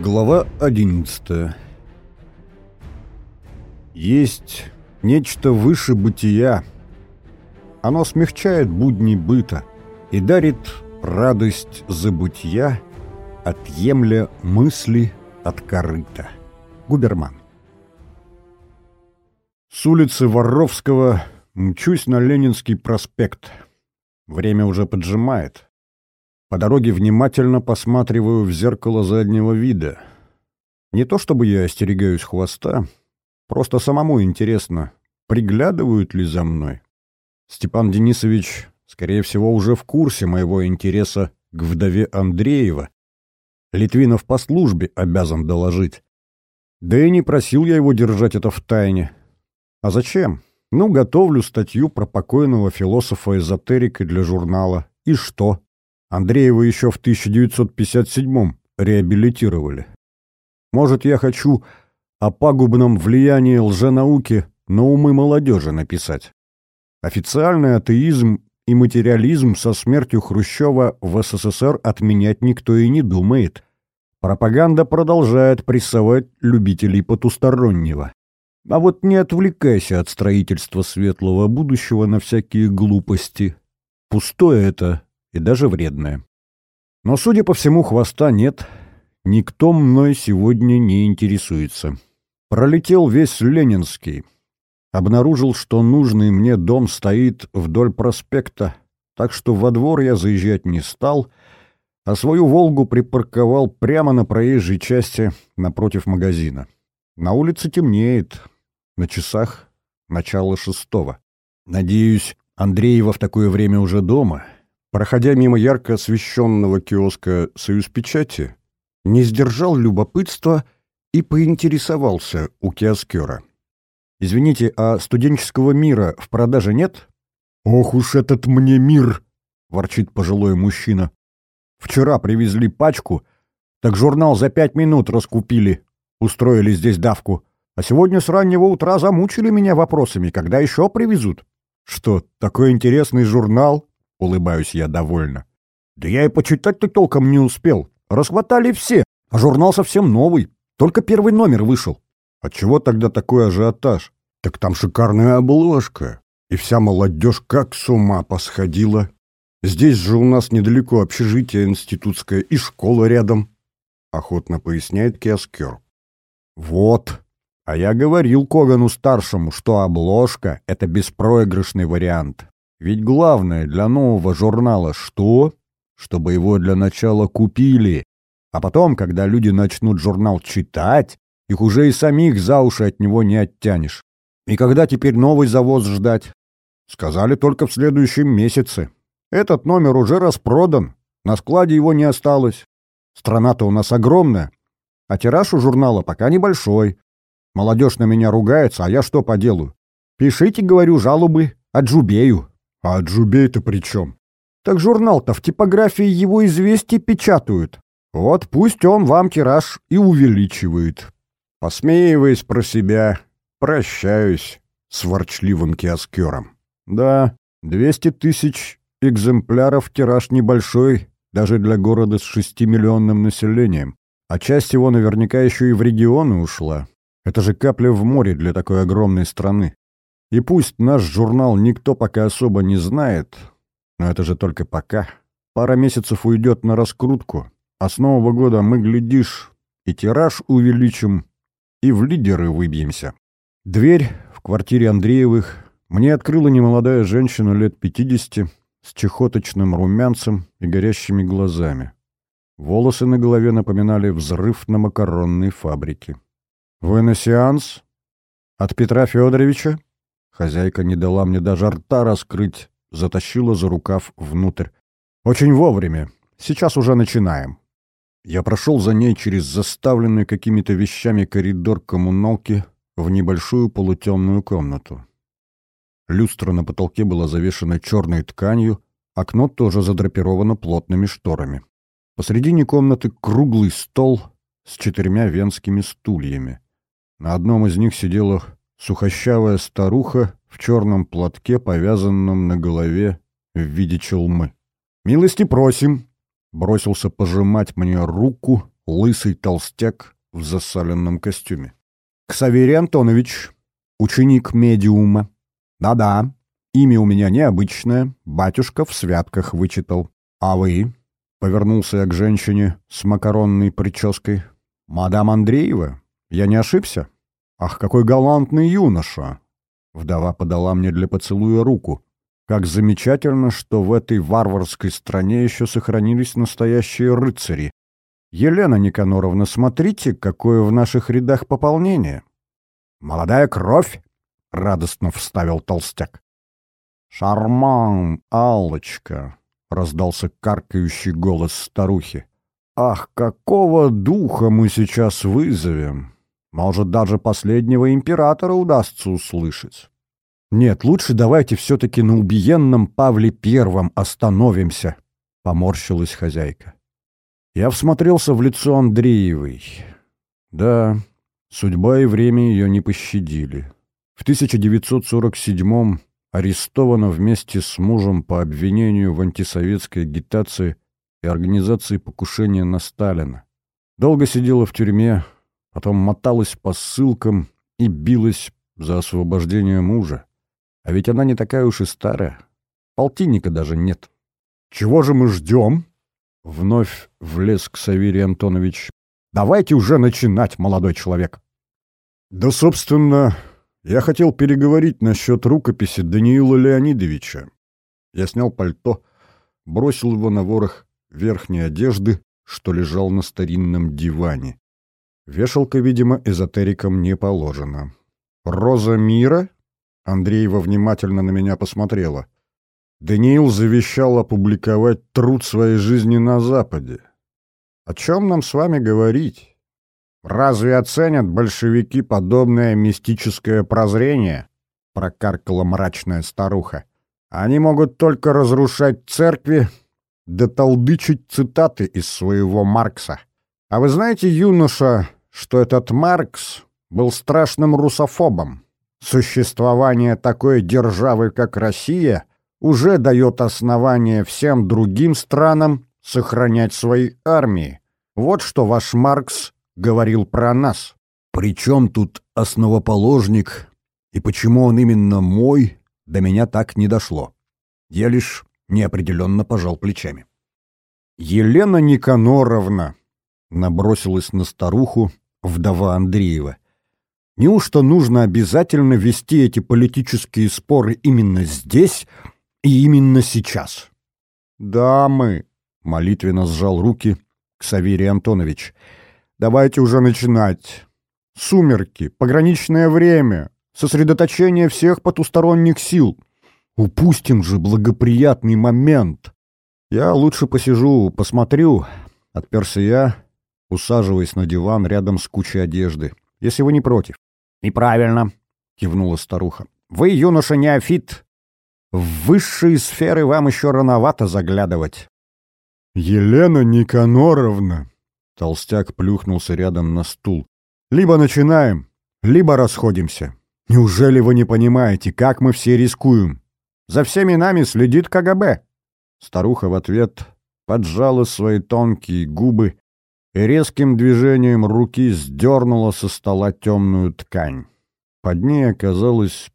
Глава 11 Есть нечто выше бытия. Оно смягчает будни быта и дарит радость забытия, отъемля мысли от корыта. Губерман. С улицы Воровского мчусь на Ленинский проспект. Время уже поджимает. По дороге внимательно посматриваю в зеркало заднего вида. Не то чтобы я остерегаюсь хвоста, просто самому интересно, приглядывают ли за мной. Степан Денисович, скорее всего, уже в курсе моего интереса к вдове Андреева. Литвинов по службе обязан доложить. Да и не просил я его держать это в тайне. А зачем? Ну, готовлю статью про покойного философа-эзотерика для журнала. И что? Андреева еще в 1957-м реабилитировали. Может, я хочу о пагубном влиянии лженауки на умы молодежи написать. Официальный атеизм и материализм со смертью Хрущева в СССР отменять никто и не думает. Пропаганда продолжает прессовать любителей потустороннего. А вот не отвлекайся от строительства светлого будущего на всякие глупости. Пустое это и даже вредное. Но, судя по всему, хвоста нет. Никто мной сегодня не интересуется. Пролетел весь Ленинский. Обнаружил, что нужный мне дом стоит вдоль проспекта, так что во двор я заезжать не стал, а свою «Волгу» припарковал прямо на проезжей части напротив магазина. На улице темнеет. На часах начало шестого. Надеюсь, Андреева в такое время уже дома — Проходя мимо ярко освещенного киоска «Союз печати», не сдержал любопытства и поинтересовался у киоскера. «Извините, а студенческого мира в продаже нет?» «Ох уж этот мне мир!» — ворчит пожилой мужчина. «Вчера привезли пачку, так журнал за пять минут раскупили, устроили здесь давку, а сегодня с раннего утра замучили меня вопросами, когда еще привезут». «Что, такой интересный журнал?» — улыбаюсь я довольно. «Да я и почитать-то толком не успел. Расхватали все, а журнал совсем новый. Только первый номер вышел». «А чего тогда такой ажиотаж? Так там шикарная обложка. И вся молодежь как с ума посходила. Здесь же у нас недалеко общежитие институтское и школа рядом», — охотно поясняет киоскер. «Вот. А я говорил Когану-старшему, что обложка — это беспроигрышный вариант. Ведь главное для нового журнала что? Чтобы его для начала купили. А потом, когда люди начнут журнал читать, их уже и самих за уши от него не оттянешь. И когда теперь новый завоз ждать? Сказали только в следующем месяце. Этот номер уже распродан, на складе его не осталось. Страна-то у нас огромная, а тираж у журнала пока небольшой. Молодежь на меня ругается, а я что поделаю? Пишите, говорю, жалобы, отжубею. А Джубей-то при чем? Так журнал-то в типографии его известий печатают. Вот пусть он вам тираж и увеличивает. Посмеиваясь про себя, прощаюсь с ворчливым киоскером. Да, 200 тысяч экземпляров тираж небольшой, даже для города с шестимиллионным населением. А часть его наверняка еще и в регионы ушла. Это же капля в море для такой огромной страны. И пусть наш журнал никто пока особо не знает, но это же только пока. Пара месяцев уйдет на раскрутку, а с Нового года мы, глядишь, и тираж увеличим, и в лидеры выбьемся. Дверь в квартире Андреевых мне открыла немолодая женщина лет пятидесяти с чехоточным румянцем и горящими глазами. Волосы на голове напоминали взрыв на макаронной фабрике. «Вы на сеанс? От Петра Федоровича?» Хозяйка не дала мне даже рта раскрыть, затащила за рукав внутрь. «Очень вовремя. Сейчас уже начинаем». Я прошел за ней через заставленный какими-то вещами коридор коммуналки в небольшую полутемную комнату. Люстра на потолке была завешена черной тканью, окно тоже задрапировано плотными шторами. Посредине комнаты круглый стол с четырьмя венскими стульями. На одном из них сидела сухощавая старуха в черном платке, повязанном на голове в виде челмы. «Милости просим!» — бросился пожимать мне руку лысый толстяк в засаленном костюме. «Ксаверий Антонович, ученик медиума. Да-да, имя у меня необычное, батюшка в святках вычитал. А вы?» — повернулся я к женщине с макаронной прической. «Мадам Андреева, я не ошибся? Ах, какой галантный юноша!» Вдова подала мне для поцелуя руку. Как замечательно, что в этой варварской стране еще сохранились настоящие рыцари. Елена Никаноровна, смотрите, какое в наших рядах пополнение. Молодая кровь, — радостно вставил толстяк. «Шарман, Аллочка!» — раздался каркающий голос старухи. «Ах, какого духа мы сейчас вызовем! Может, даже последнего императора удастся услышать!» «Нет, лучше давайте все-таки на убиенном Павле Первом остановимся», — поморщилась хозяйка. Я всмотрелся в лицо Андреевой. Да, судьба и время ее не пощадили. В 1947-м арестована вместе с мужем по обвинению в антисоветской агитации и организации покушения на Сталина. Долго сидела в тюрьме, потом моталась по ссылкам и билась за освобождение мужа. А ведь она не такая уж и старая. Полтинника даже нет. «Чего же мы ждем?» Вновь влез к Савирий Антонович. «Давайте уже начинать, молодой человек!» «Да, собственно, я хотел переговорить насчет рукописи Даниила Леонидовича. Я снял пальто, бросил его на ворох верхней одежды, что лежал на старинном диване. Вешалка, видимо, эзотерикам не положена. «Роза мира?» Андреева внимательно на меня посмотрела. Даниил завещал опубликовать труд своей жизни на Западе. О чем нам с вами говорить? Разве оценят большевики подобное мистическое прозрение? Прокаркала мрачная старуха. Они могут только разрушать церкви, да толдычить цитаты из своего Маркса. А вы знаете, юноша, что этот Маркс был страшным русофобом? Существование такой державы, как Россия, уже дает основание всем другим странам сохранять свои армии. Вот что ваш Маркс говорил про нас. Причем тут основоположник, и почему он именно мой, до меня так не дошло. Я лишь неопределенно пожал плечами. «Елена Никаноровна!» — набросилась на старуху вдова Андреева — Неужто нужно обязательно вести эти политические споры именно здесь и именно сейчас? «Дамы!» — молитвенно сжал руки Ксаверий Антонович. «Давайте уже начинать. Сумерки, пограничное время, сосредоточение всех потусторонних сил. Упустим же благоприятный момент. Я лучше посижу, посмотрю», — отперся я, усаживаясь на диван рядом с кучей одежды, если вы не против. «И правильно», — кивнула старуха. «Вы, юноша, неофит. В высшие сферы вам еще рановато заглядывать». «Елена Никаноровна!» Толстяк плюхнулся рядом на стул. «Либо начинаем, либо расходимся. Неужели вы не понимаете, как мы все рискуем? За всеми нами следит КГБ». Старуха в ответ поджала свои тонкие губы и резким движением руки сдернула со стола темную ткань. Под ней оказалась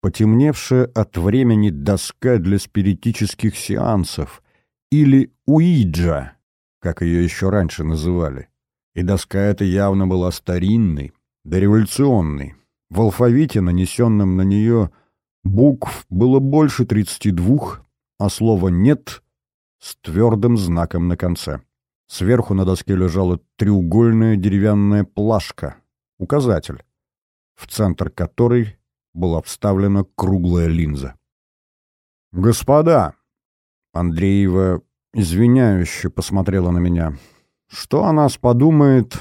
потемневшая от времени доска для спиритических сеансов, или уиджа, как ее еще раньше называли. И доска эта явно была старинной, дореволюционной. В алфавите, нанесенном на нее, букв было больше тридцати двух, а слова «нет» с твердым знаком на конце. Сверху на доске лежала треугольная деревянная плашка, указатель, в центр которой была вставлена круглая линза. «Господа!» — Андреева извиняюще посмотрела на меня. «Что о нас подумает...»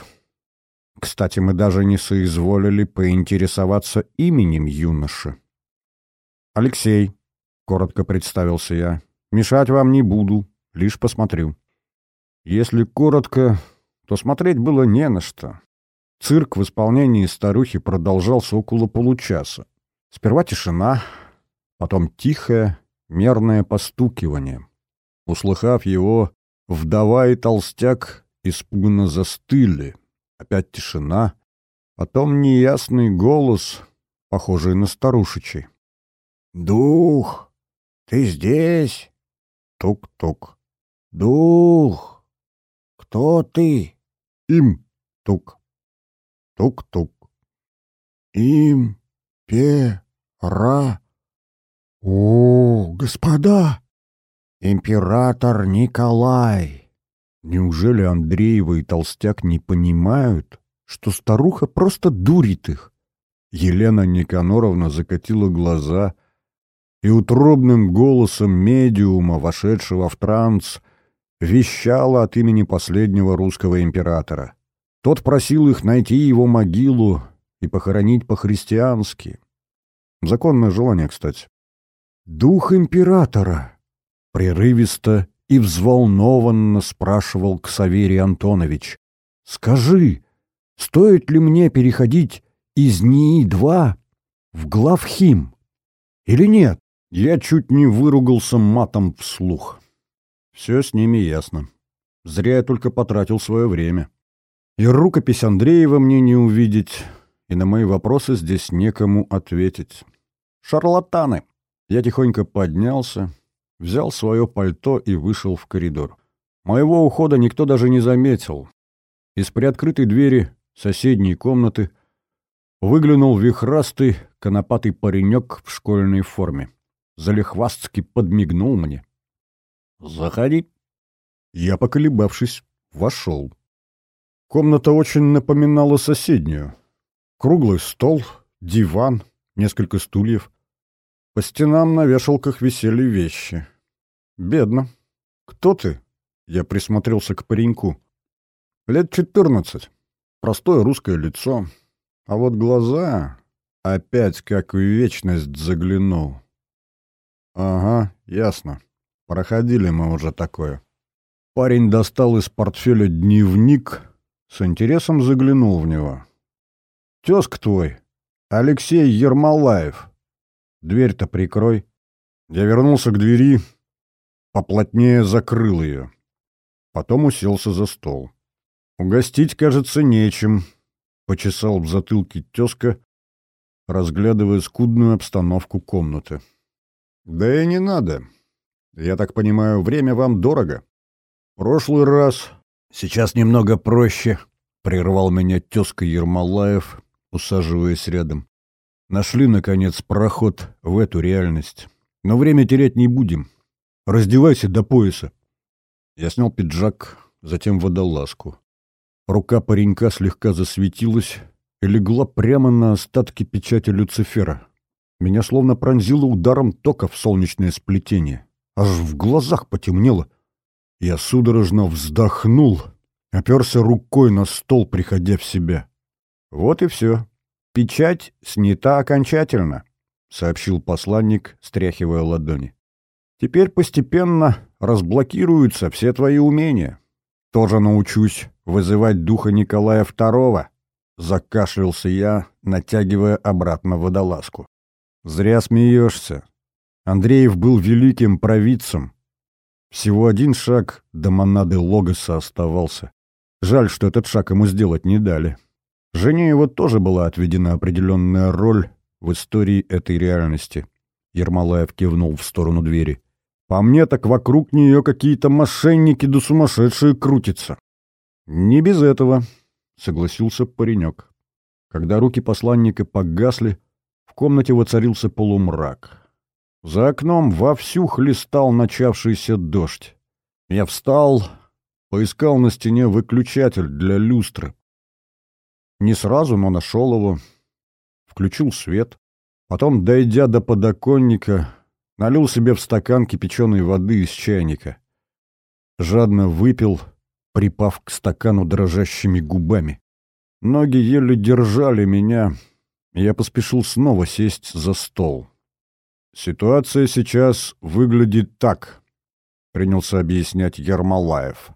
Кстати, мы даже не соизволили поинтересоваться именем юноши. «Алексей», — коротко представился я, — «мешать вам не буду, лишь посмотрю». Если коротко, то смотреть было не на что. Цирк в исполнении старухи продолжался около получаса. Сперва тишина, потом тихое, мерное постукивание. Услыхав его, вдова и толстяк испуганно застыли. Опять тишина. Потом неясный голос, похожий на старушечий. «Дух, ты здесь?» Тук-тук. «Дух, кто ты?» Им. Тук. Тук-тук. «Им. Пе. Ра. О, господа! Император Николай!» Неужели Андреева и Толстяк не понимают, что старуха просто дурит их? Елена Никаноровна закатила глаза и утробным голосом медиума, вошедшего в транс, вещала от имени последнего русского императора. Тот просил их найти его могилу и похоронить по-христиански. Законное желание, кстати. «Дух императора!» — прерывисто и взволнованно спрашивал Ксаверий Антонович. «Скажи, стоит ли мне переходить из НИИ-2 в главхим? Или нет?» Я чуть не выругался матом вслух. Все с ними ясно. Зря я только потратил свое время. И рукопись Андреева мне не увидеть, и на мои вопросы здесь некому ответить. Шарлатаны! Я тихонько поднялся, взял свое пальто и вышел в коридор. Моего ухода никто даже не заметил. Из приоткрытой двери соседней комнаты выглянул вихрастый, конопатый паренек в школьной форме. Залихвастски подмигнул мне. «Заходи». Я, поколебавшись, вошел. Комната очень напоминала соседнюю. Круглый стол, диван, несколько стульев. По стенам на вешалках висели вещи. Бедно. «Кто ты?» Я присмотрелся к пареньку. «Лет четырнадцать. Простое русское лицо. А вот глаза...» Опять как в вечность заглянул. «Ага, ясно. Проходили мы уже такое». Парень достал из портфеля дневник, с интересом заглянул в него. «Тезк твой, Алексей Ермолаев. Дверь-то прикрой». Я вернулся к двери, поплотнее закрыл ее. Потом уселся за стол. «Угостить, кажется, нечем», — почесал в затылке тезка, разглядывая скудную обстановку комнаты. «Да и не надо. Я так понимаю, время вам дорого. Прошлый раз «Сейчас немного проще», — прервал меня тезка Ермолаев, усаживаясь рядом. «Нашли, наконец, проход в эту реальность. Но время терять не будем. Раздевайся до пояса». Я снял пиджак, затем водолазку. Рука паренька слегка засветилась и легла прямо на остатки печати Люцифера. Меня словно пронзило ударом тока в солнечное сплетение. Аж в глазах потемнело. Я судорожно вздохнул, оперся рукой на стол, приходя в себя. «Вот и все. Печать снята окончательно», — сообщил посланник, стряхивая ладони. «Теперь постепенно разблокируются все твои умения. Тоже научусь вызывать духа Николая II», — закашлялся я, натягивая обратно водолазку. «Зря смеешься. Андреев был великим провидцем, всего один шаг до монады Логоса оставался. Жаль, что этот шаг ему сделать не дали. Жене его тоже была отведена определенная роль в истории этой реальности. Ермолаев кивнул в сторону двери. По мне так вокруг нее какие-то мошенники да сумасшедшие крутятся. Не без этого, согласился паренек. Когда руки посланника погасли, в комнате воцарился полумрак. За окном вовсю хлестал начавшийся дождь. Я встал, поискал на стене выключатель для люстры. Не сразу, но нашел его. Включил свет. Потом, дойдя до подоконника, налил себе в стакан кипяченой воды из чайника. Жадно выпил, припав к стакану дрожащими губами. Ноги еле держали меня, и я поспешил снова сесть за стол. «Ситуация сейчас выглядит так», — принялся объяснять Ермолаев.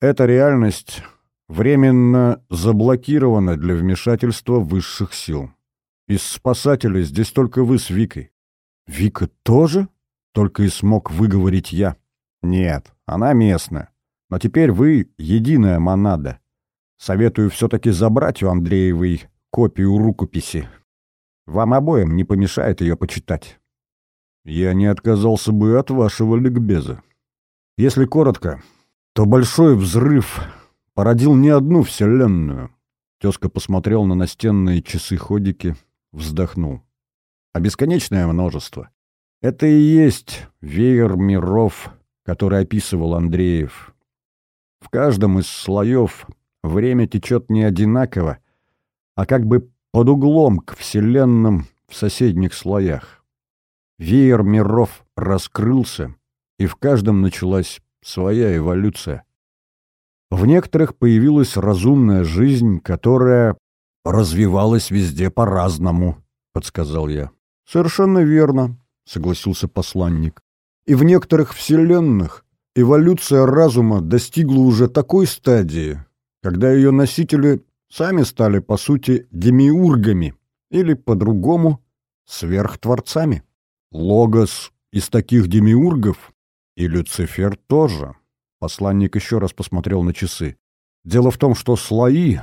«Эта реальность временно заблокирована для вмешательства высших сил. Из спасателей здесь только вы с Викой». «Вика тоже?» — только и смог выговорить я. «Нет, она местная. Но теперь вы единая монада. Советую все-таки забрать у Андреевой копию рукописи. Вам обоим не помешает ее почитать. Я не отказался бы от вашего ликбеза. Если коротко, то большой взрыв породил не одну вселенную. Тезка посмотрел на настенные часы-ходики, вздохнул. А бесконечное множество. Это и есть веер миров, который описывал Андреев. В каждом из слоев время течет не одинаково, а как бы под углом к вселенным в соседних слоях. Веер миров раскрылся, и в каждом началась своя эволюция. В некоторых появилась разумная жизнь, которая развивалась везде по-разному, подсказал я. Совершенно верно, согласился посланник. И в некоторых вселенных эволюция разума достигла уже такой стадии, когда ее носители сами стали, по сути, демиургами или, по-другому, сверхтворцами. Логос из таких демиургов и Люцифер тоже. Посланник еще раз посмотрел на часы. Дело в том, что слои,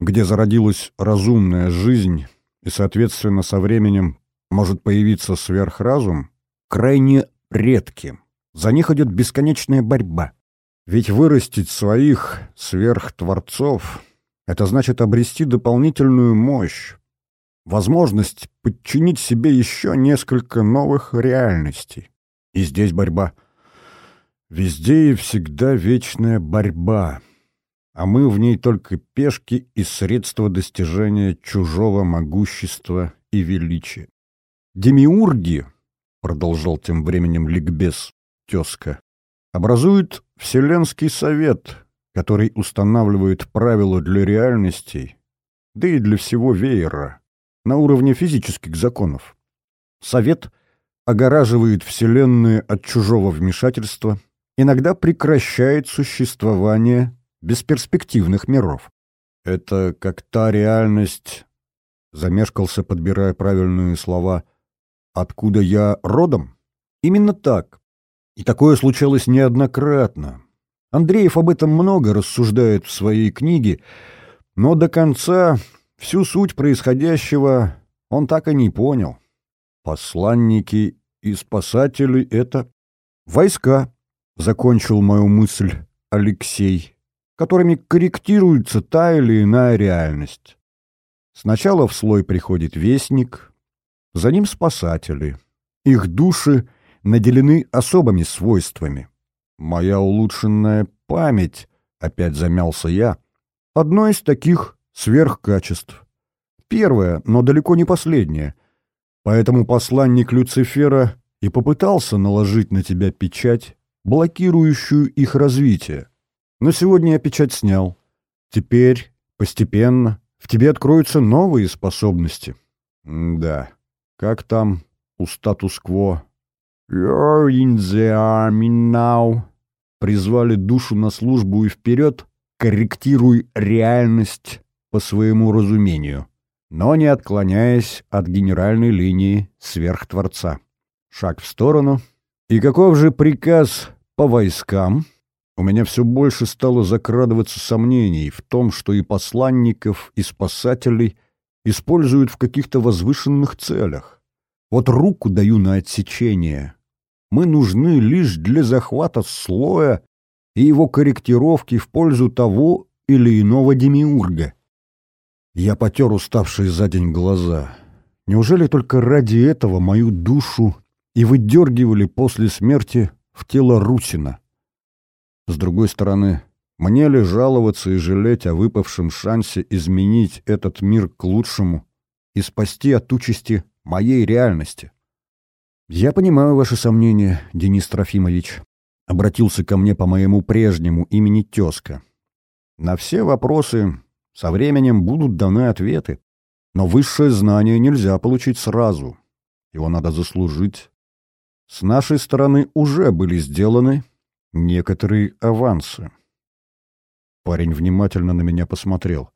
где зародилась разумная жизнь, и, соответственно, со временем может появиться сверхразум, крайне редки. За них идет бесконечная борьба. Ведь вырастить своих сверхтворцов — это значит обрести дополнительную мощь, возможность подчинить себе еще несколько новых реальностей. И здесь борьба. Везде и всегда вечная борьба, а мы в ней только пешки и средства достижения чужого могущества и величия. Демиурги, продолжал тем временем ликбез тезка, образуют Вселенский совет, который устанавливает правила для реальностей, да и для всего веера, на уровне физических законов. Совет огораживает Вселенную от чужого вмешательства, иногда прекращает существование бесперспективных миров. Это как та реальность, замешкался, подбирая правильные слова, откуда я родом? Именно так. И такое случалось неоднократно. Андреев об этом много рассуждает в своей книге, но до конца всю суть происходящего он так и не понял. Посланники и спасатели — это войска, закончил мою мысль Алексей, которыми корректируется та или иная реальность. Сначала в слой приходит вестник, за ним спасатели. Их души наделены особыми свойствами. Моя улучшенная память, опять замялся я, одно из таких сверхкачеств. Первое, но далеко не последнее. Поэтому посланник Люцифера и попытался наложить на тебя печать, блокирующую их развитие. Но сегодня я печать снял. Теперь, постепенно, в тебе откроются новые способности. М да, как там у статус-кво? You're in the army now. Призвали душу на службу и вперед, корректируй реальность по своему разумению, но не отклоняясь от генеральной линии сверхтворца. Шаг в сторону. И каков же приказ по войскам? У меня все больше стало закрадываться сомнений в том, что и посланников, и спасателей используют в каких-то возвышенных целях. Вот руку даю на отсечение. Мы нужны лишь для захвата слоя и его корректировки в пользу того или иного демиурга. Я потер уставшие за день глаза. Неужели только ради этого мою душу и выдергивали после смерти в тело Русина? С другой стороны, мне ли жаловаться и жалеть о выпавшем шансе изменить этот мир к лучшему и спасти от участи моей реальности? «Я понимаю ваши сомнения, Денис Трофимович», — обратился ко мне по моему прежнему имени тезка. «На все вопросы со временем будут даны ответы, но высшее знание нельзя получить сразу. Его надо заслужить. С нашей стороны уже были сделаны некоторые авансы. Парень внимательно на меня посмотрел.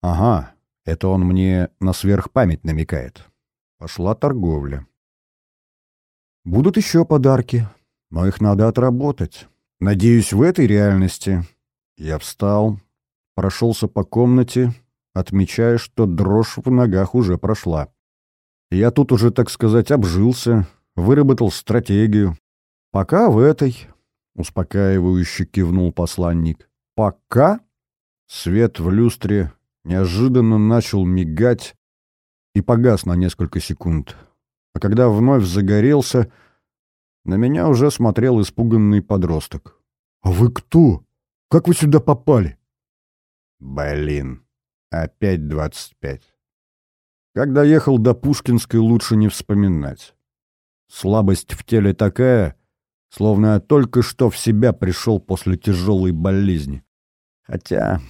Ага, это он мне на сверхпамять намекает. Пошла торговля. Будут еще подарки, но их надо отработать. Надеюсь, в этой реальности я встал, прошелся по комнате, отмечая, что дрожь в ногах уже прошла. Я тут уже, так сказать, обжился, выработал стратегию. Пока в этой, — успокаивающе кивнул посланник, — пока свет в люстре неожиданно начал мигать и погас на несколько секунд. А когда вновь загорелся, на меня уже смотрел испуганный подросток. «А вы кто? Как вы сюда попали?» «Блин, опять двадцать пять. Когда ехал до Пушкинской, лучше не вспоминать. Слабость в теле такая, словно я только что в себя пришел после тяжелой болезни. Хотя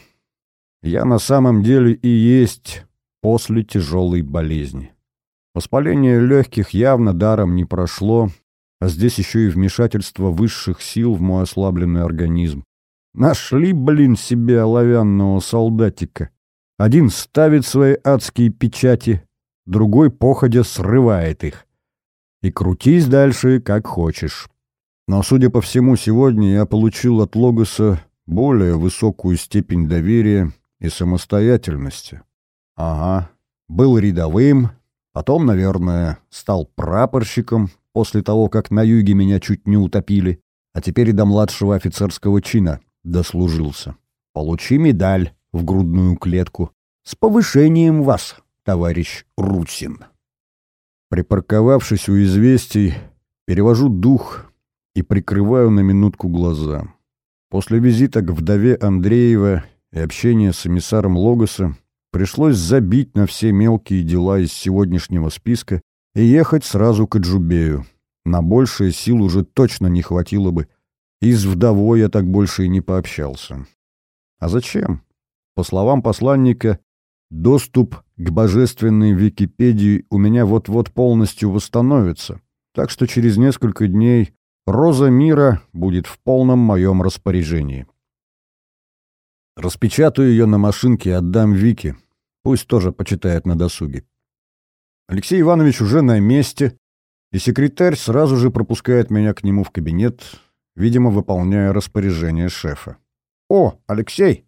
я на самом деле и есть после тяжелой болезни. Воспаление легких явно даром не прошло, а здесь еще и вмешательство высших сил в мой ослабленный организм. Нашли, блин, себе оловянного солдатика. Один ставит свои адские печати, другой походя срывает их. И крутись дальше, как хочешь. Но, судя по всему, сегодня я получил от Логоса более высокую степень доверия и самостоятельности. Ага, был рядовым, потом, наверное, стал прапорщиком после того, как на юге меня чуть не утопили, а теперь и до младшего офицерского чина дослужился. Получи медаль в грудную клетку. С повышением вас, товарищ Русин. Припарковавшись у известий, перевожу дух и прикрываю на минутку глаза. После визита к вдове Андреева и общения с эмиссаром Логоса пришлось забить на все мелкие дела из сегодняшнего списка и ехать сразу к Джубею. На большее сил уже точно не хватило бы. И с вдовой я так больше и не пообщался. А зачем? По словам посланника, доступ к божественной Википедии у меня вот-вот полностью восстановится, так что через несколько дней Роза мира будет в полном моем распоряжении. Распечатаю ее на машинке и отдам Вике. Пусть тоже почитает на досуге. Алексей Иванович уже на месте, и секретарь сразу же пропускает меня к нему в кабинет, видимо, выполняя распоряжение шефа. «О, Алексей!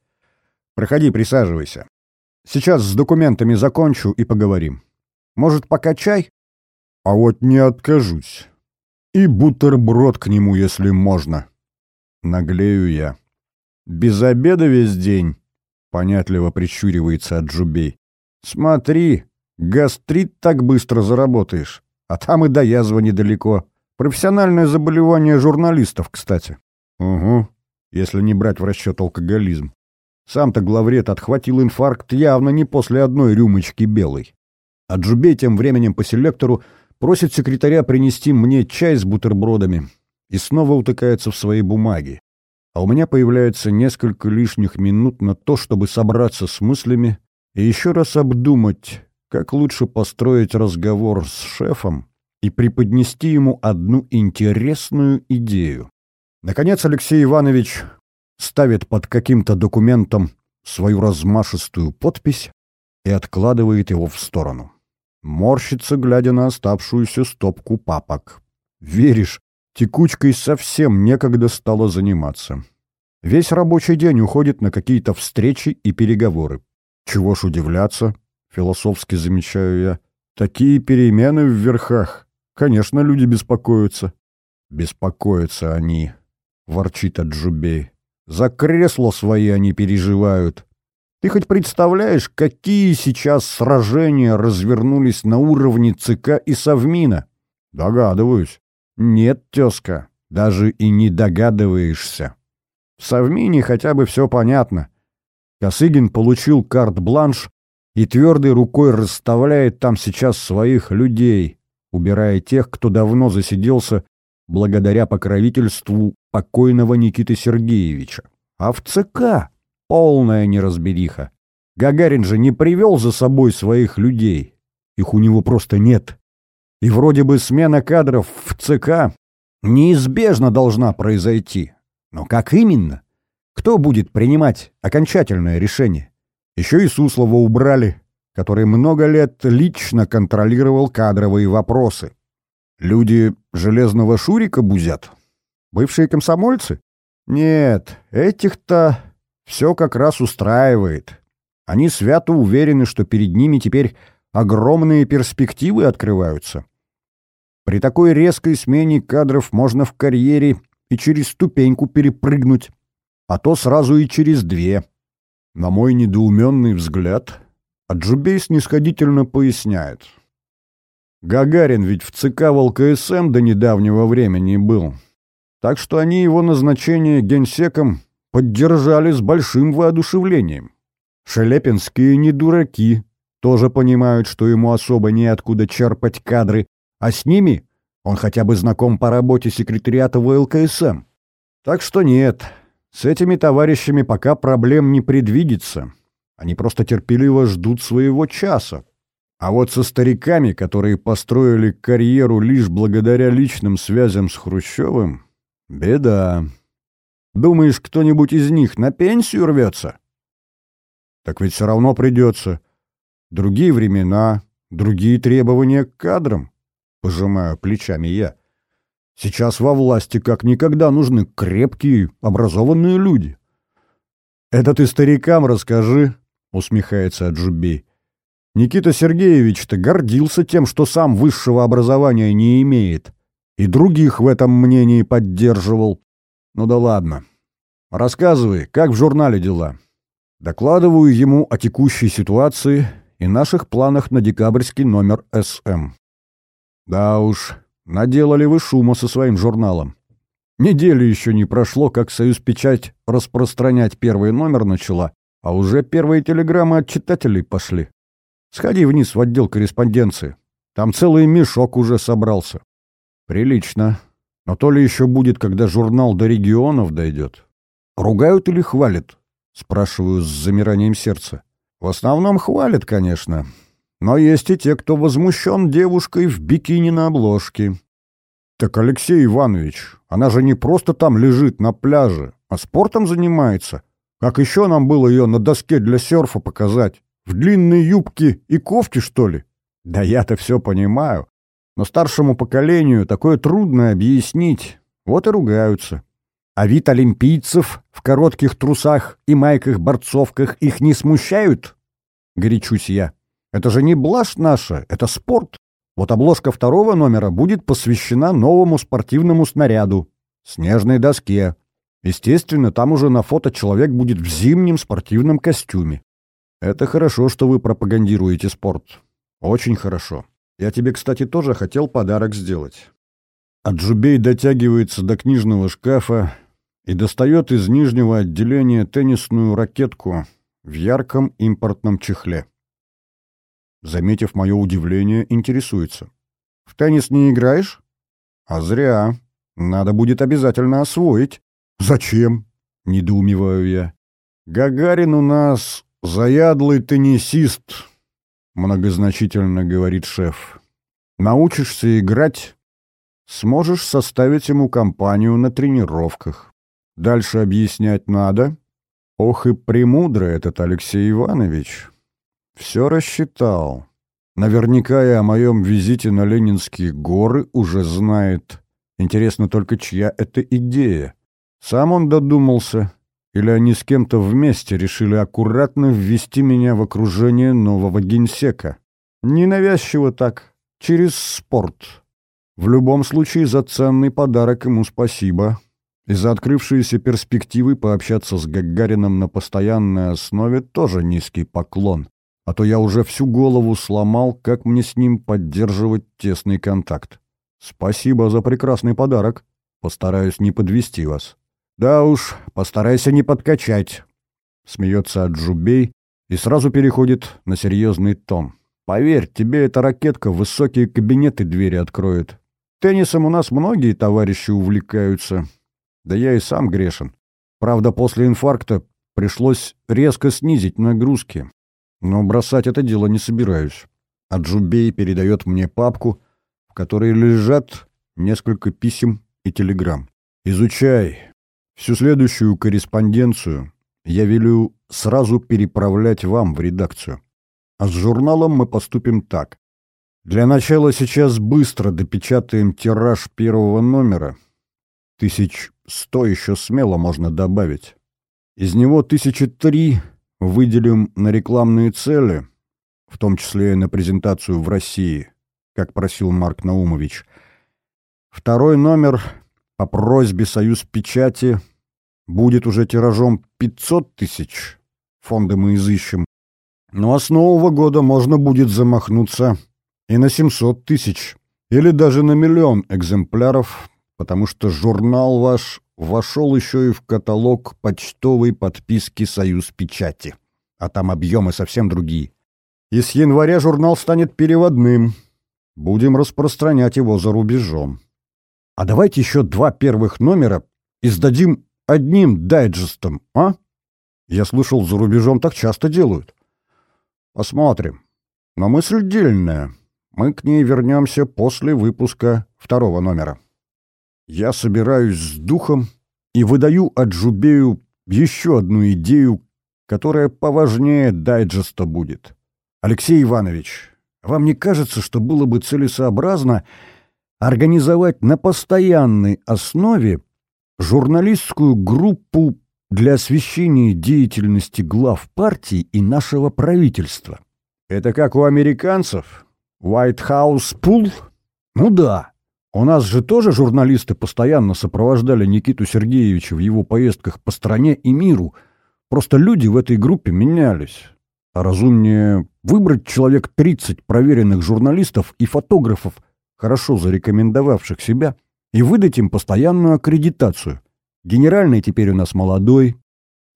Проходи, присаживайся. Сейчас с документами закончу и поговорим. Может, пока чай?» «А вот не откажусь. И бутерброд к нему, если можно». Наглею я. «Без обеда весь день?» — понятливо прищуривается Аджубей. «Смотри, Гастрит так быстро заработаешь. А там и до язвы недалеко. Профессиональное заболевание журналистов, кстати. Угу, если не брать в расчет алкоголизм. Сам-то главред отхватил инфаркт явно не после одной рюмочки белой. А Джубей тем временем по селектору просит секретаря принести мне чай с бутербродами и снова утыкается в свои бумаги. А у меня появляется несколько лишних минут на то, чтобы собраться с мыслями и еще раз обдумать, как лучше построить разговор с шефом и преподнести ему одну интересную идею. Наконец Алексей Иванович ставит под каким-то документом свою размашистую подпись и откладывает его в сторону. Морщится, глядя на оставшуюся стопку папок. Веришь, текучкой совсем некогда стало заниматься. Весь рабочий день уходит на какие-то встречи и переговоры. Чего ж удивляться, философски замечаю я. Такие перемены в верхах. Конечно, люди беспокоятся. Беспокоятся они, ворчит Аджубей. За кресло свои они переживают. Ты хоть представляешь, какие сейчас сражения развернулись на уровне ЦК и Совмина? Догадываюсь. Нет, тезка, даже и не догадываешься. В Совмине хотя бы все понятно. Косыгин получил карт-бланш и твердой рукой расставляет там сейчас своих людей, убирая тех, кто давно засиделся благодаря покровительству покойного Никиты Сергеевича. А в ЦК полная неразбериха. Гагарин же не привел за собой своих людей. Их у него просто нет. И вроде бы смена кадров в ЦК неизбежно должна произойти. Но как именно? Кто будет принимать окончательное решение? Еще и Суслова убрали, который много лет лично контролировал кадровые вопросы. Люди железного Шурика бузят? Бывшие комсомольцы? Нет, этих-то все как раз устраивает. Они свято уверены, что перед ними теперь огромные перспективы открываются. При такой резкой смене кадров можно в карьере и через ступеньку перепрыгнуть, а то сразу и через две. На мой недоуменный взгляд, Аджубей снисходительно поясняет. Гагарин ведь в ЦК ВЛКСМ до недавнего времени был. Так что они его назначение генсеком поддержали с большим воодушевлением. Шелепинские не дураки, тоже понимают, что ему особо неоткуда черпать кадры, а с ними он хотя бы знаком по работе секретариата ВЛКСМ. Так что нет, с этими товарищами пока проблем не предвидится. Они просто терпеливо ждут своего часа. А вот со стариками, которые построили карьеру лишь благодаря личным связям с Хрущевым, беда. Думаешь, кто-нибудь из них на пенсию рвется? Так ведь все равно придется. Другие времена, другие требования к кадрам. Пожимаю плечами я. Сейчас во власти как никогда нужны крепкие, образованные люди. «Это ты старикам расскажи», — усмехается Аджубей. Никита Сергеевич-то гордился тем, что сам высшего образования не имеет, и других в этом мнении поддерживал. Ну да ладно. Рассказывай, как в журнале дела. Докладываю ему о текущей ситуации и наших планах на декабрьский номер СМ. Да уж, наделали вы шума со своим журналом. Недели еще не прошло, как «Союз Печать» распространять первый номер начала, а уже первые телеграммы от читателей пошли. Сходи вниз в отдел корреспонденции. Там целый мешок уже собрался. Прилично. Но то ли еще будет, когда журнал до регионов дойдет. Ругают или хвалят? Спрашиваю с замиранием сердца. В основном хвалят, конечно. Но есть и те, кто возмущен девушкой в бикини на обложке. Так, Алексей Иванович, она же не просто там лежит на пляже, а спортом занимается. Как еще нам было ее на доске для серфа показать? В длинной юбке и кофте, что ли? Да я-то все понимаю. Но старшему поколению такое трудно объяснить. Вот и ругаются. А вид олимпийцев в коротких трусах и майках-борцовках их не смущают? Горячусь я. Это же не блажь наша, это спорт. Вот обложка второго номера будет посвящена новому спортивному снаряду — снежной доске. Естественно, там уже на фото человек будет в зимнем спортивном костюме. Это хорошо, что вы пропагандируете спорт. Очень хорошо. Я тебе, кстати, тоже хотел подарок сделать. Аджубей дотягивается до книжного шкафа и достает из нижнего отделения теннисную ракетку в ярком импортном чехле. Заметив мое удивление, интересуется. «В теннис не играешь?» «А зря. Надо будет обязательно освоить». «Зачем?» — недоумеваю я. «Гагарин у нас заядлый теннисист», — многозначительно говорит шеф. «Научишься играть, сможешь составить ему компанию на тренировках. Дальше объяснять надо. Ох и премудрый этот Алексей Иванович. Все рассчитал. Наверняка и о моем визите на Ленинские горы уже знает. Интересно только, чья это идея. Сам он додумался, или они с кем-то вместе решили аккуратно ввести меня в окружение нового генсека. Ненавязчиво так, через спорт. В любом случае за ценный подарок ему спасибо. И за открывшиеся перспективы пообщаться с Гагарином на постоянной основе тоже низкий поклон. А то я уже всю голову сломал, как мне с ним поддерживать тесный контакт. Спасибо за прекрасный подарок. Постараюсь не подвести вас. Да уж, постарайся не подкачать. Смеется Аджубей и сразу переходит на серьезный тон. Поверь, тебе эта ракетка высокие кабинеты двери откроет. Теннисом у нас многие товарищи увлекаются. Да я и сам грешен. Правда, после инфаркта пришлось резко снизить нагрузки. Но бросать это дело не собираюсь. А Джубей передает мне папку, в которой лежат несколько писем и телеграмм. «Изучай. Всю следующую корреспонденцию я велю сразу переправлять вам в редакцию. А с журналом мы поступим так. Для начала сейчас быстро допечатаем тираж первого номера, Тысяч сто еще смело можно добавить. Из него тысячи три выделим на рекламные цели, в том числе и на презентацию в России, как просил Марк Наумович. Второй номер по просьбе «Союз печати» будет уже тиражом 500 тысяч. Фонды мы изыщем. Но с нового года можно будет замахнуться и на 700 тысяч, или даже на миллион экземпляров, потому что журнал ваш вошел еще и в каталог почтовой подписки «Союз печати». А там объемы совсем другие. И с января журнал станет переводным. Будем распространять его за рубежом. А давайте еще два первых номера издадим одним дайджестом, а? Я слышал, за рубежом так часто делают. Посмотрим. Но мысль дельная. Мы к ней вернемся после выпуска второго номера. Я собираюсь с духом и выдаю Аджубею еще одну идею, которая поважнее дайджеста будет. Алексей Иванович, вам не кажется, что было бы целесообразно организовать на постоянной основе журналистскую группу для освещения деятельности глав партий и нашего правительства? Это как у американцев? White House Pool? Ну да. У нас же тоже журналисты постоянно сопровождали Никиту Сергеевича в его поездках по стране и миру. Просто люди в этой группе менялись. А разумнее выбрать человек 30 проверенных журналистов и фотографов, хорошо зарекомендовавших себя, и выдать им постоянную аккредитацию. Генеральный теперь у нас молодой.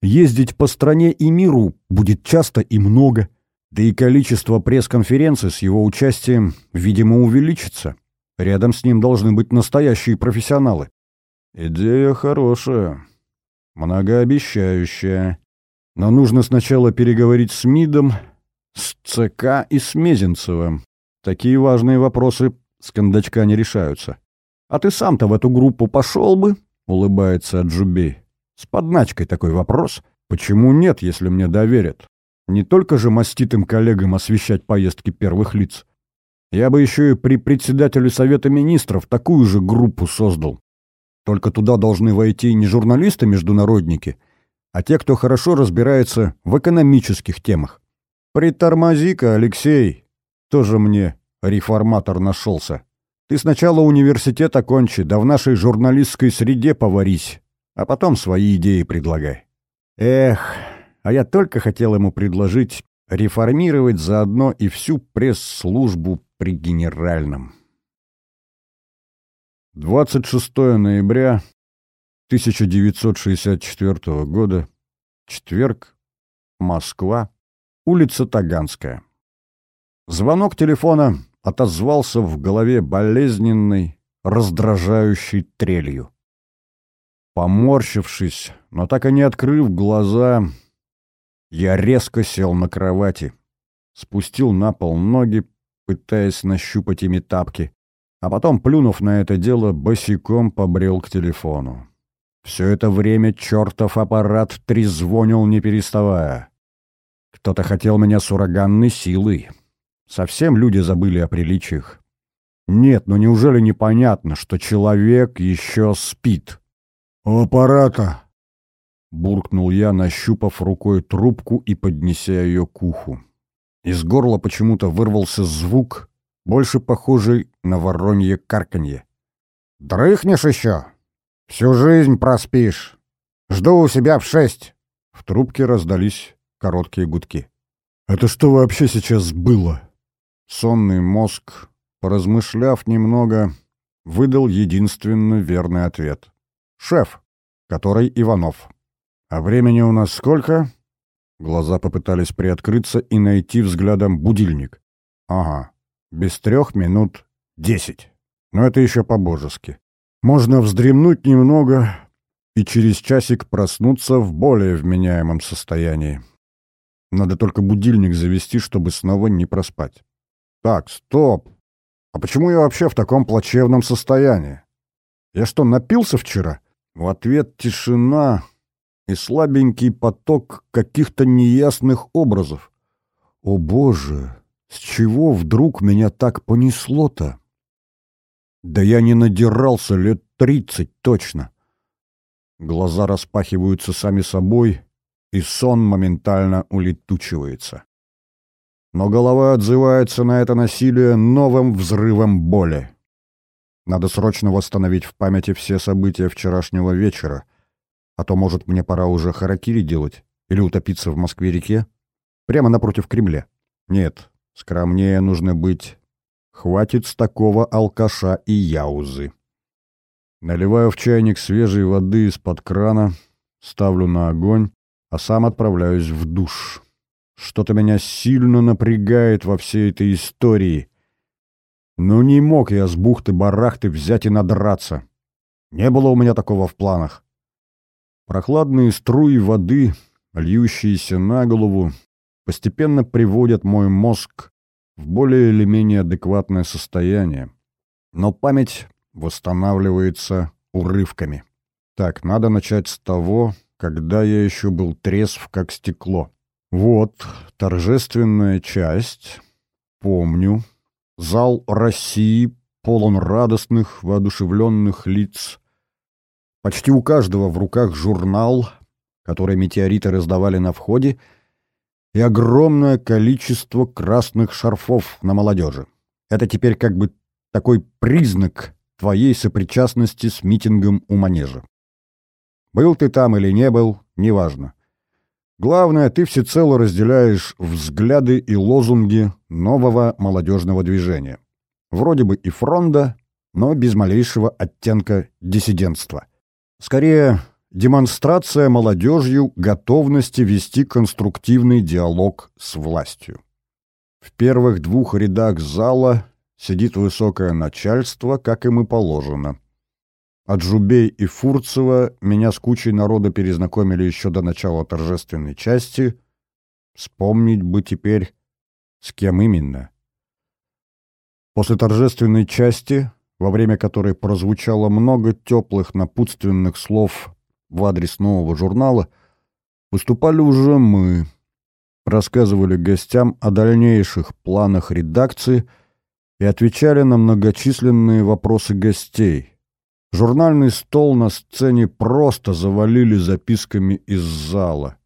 Ездить по стране и миру будет часто и много. Да и количество пресс-конференций с его участием, видимо, увеличится. Рядом с ним должны быть настоящие профессионалы. Идея хорошая, многообещающая. Но нужно сначала переговорить с МИДом, с ЦК и с Мезенцевым. Такие важные вопросы с кондачка не решаются. А ты сам-то в эту группу пошел бы? Улыбается Аджубей. С подначкой такой вопрос. Почему нет, если мне доверят? Не только же маститым коллегам освещать поездки первых лиц. Я бы еще и при председателе Совета Министров такую же группу создал. Только туда должны войти не журналисты-международники, а те, кто хорошо разбирается в экономических темах. Притормози-ка, Алексей. Тоже мне реформатор нашелся. Ты сначала университет окончи, да в нашей журналистской среде поварись, а потом свои идеи предлагай. Эх, а я только хотел ему предложить реформировать заодно и всю пресс-службу при генеральном. 26 ноября 1964 года, четверг, Москва, улица Таганская. Звонок телефона отозвался в голове болезненной, раздражающей трелью. Поморщившись, но так и не открыв глаза, я резко сел на кровати, спустил на пол ноги, пытаясь нащупать ими тапки, а потом, плюнув на это дело, босиком побрел к телефону. Все это время чертов аппарат трезвонил, не переставая. Кто-то хотел меня с ураганной силой. Совсем люди забыли о приличиях. Нет, ну неужели непонятно, что человек еще спит? «У аппарата!» — буркнул я, нащупав рукой трубку и поднеся ее к уху. Из горла почему-то вырвался звук, больше похожий на воронье карканье. «Дрыхнешь еще? Всю жизнь проспишь. Жду у себя в шесть!» В трубке раздались короткие гудки. «Это что вообще сейчас было?» Сонный мозг, поразмышляв немного, выдал единственно верный ответ. «Шеф, который Иванов. А времени у нас сколько?» Глаза попытались приоткрыться и найти взглядом будильник. Ага, без трех минут десять. Но это еще по-божески. Можно вздремнуть немного и через часик проснуться в более вменяемом состоянии. Надо только будильник завести, чтобы снова не проспать. Так, стоп. А почему я вообще в таком плачевном состоянии? Я что, напился вчера? В ответ тишина, и слабенький поток каких-то неясных образов. О боже, с чего вдруг меня так понесло-то? Да я не надирался лет тридцать точно. глаза распахиваются сами собой, и сон моментально улетучивается. Но голова отзывается на это насилие новым взрывом боли. Надо срочно восстановить в памяти все события вчерашнего вечера, а то, может, мне пора уже харакири делать или утопиться в Москве-реке, прямо напротив Кремля. Нет, скромнее нужно быть. Хватит с такого алкаша и яузы. Наливаю в чайник свежей воды из-под крана, ставлю на огонь, а сам отправляюсь в душ. Что-то меня сильно напрягает во всей этой истории. Но не мог я с бухты-барахты взять и надраться. Не было у меня такого в планах. Прохладные струи воды, льющиеся на голову, постепенно приводят мой мозг в более или менее адекватное состояние. Но память восстанавливается урывками. Так, надо начать с того, когда я еще был трезв, как стекло. Вот, торжественная часть. Помню. Зал России полон радостных, воодушевленных лиц. Почти у каждого в руках журнал, который метеориты раздавали на входе, и огромное количество красных шарфов на молодежи. Это теперь как бы такой признак твоей сопричастности с митингом у манежа. Был ты там или не был, неважно. Главное, ты всецело разделяешь взгляды и лозунги нового молодежного движения. Вроде бы и фронда, но без малейшего оттенка диссидентства. Скорее, демонстрация молодежью готовности вести конструктивный диалог с властью. В первых двух рядах зала сидит высокое начальство, как им и положено. От Жубей и Фурцева меня с кучей народа перезнакомили еще до начала торжественной части. Вспомнить бы теперь, с кем именно. После торжественной части, во время которой прозвучало много теплых напутственных слов в адрес нового журнала, выступали уже мы, рассказывали гостям о дальнейших планах редакции и отвечали на многочисленные вопросы гостей — Журнальный стол на сцене просто завалили записками из зала.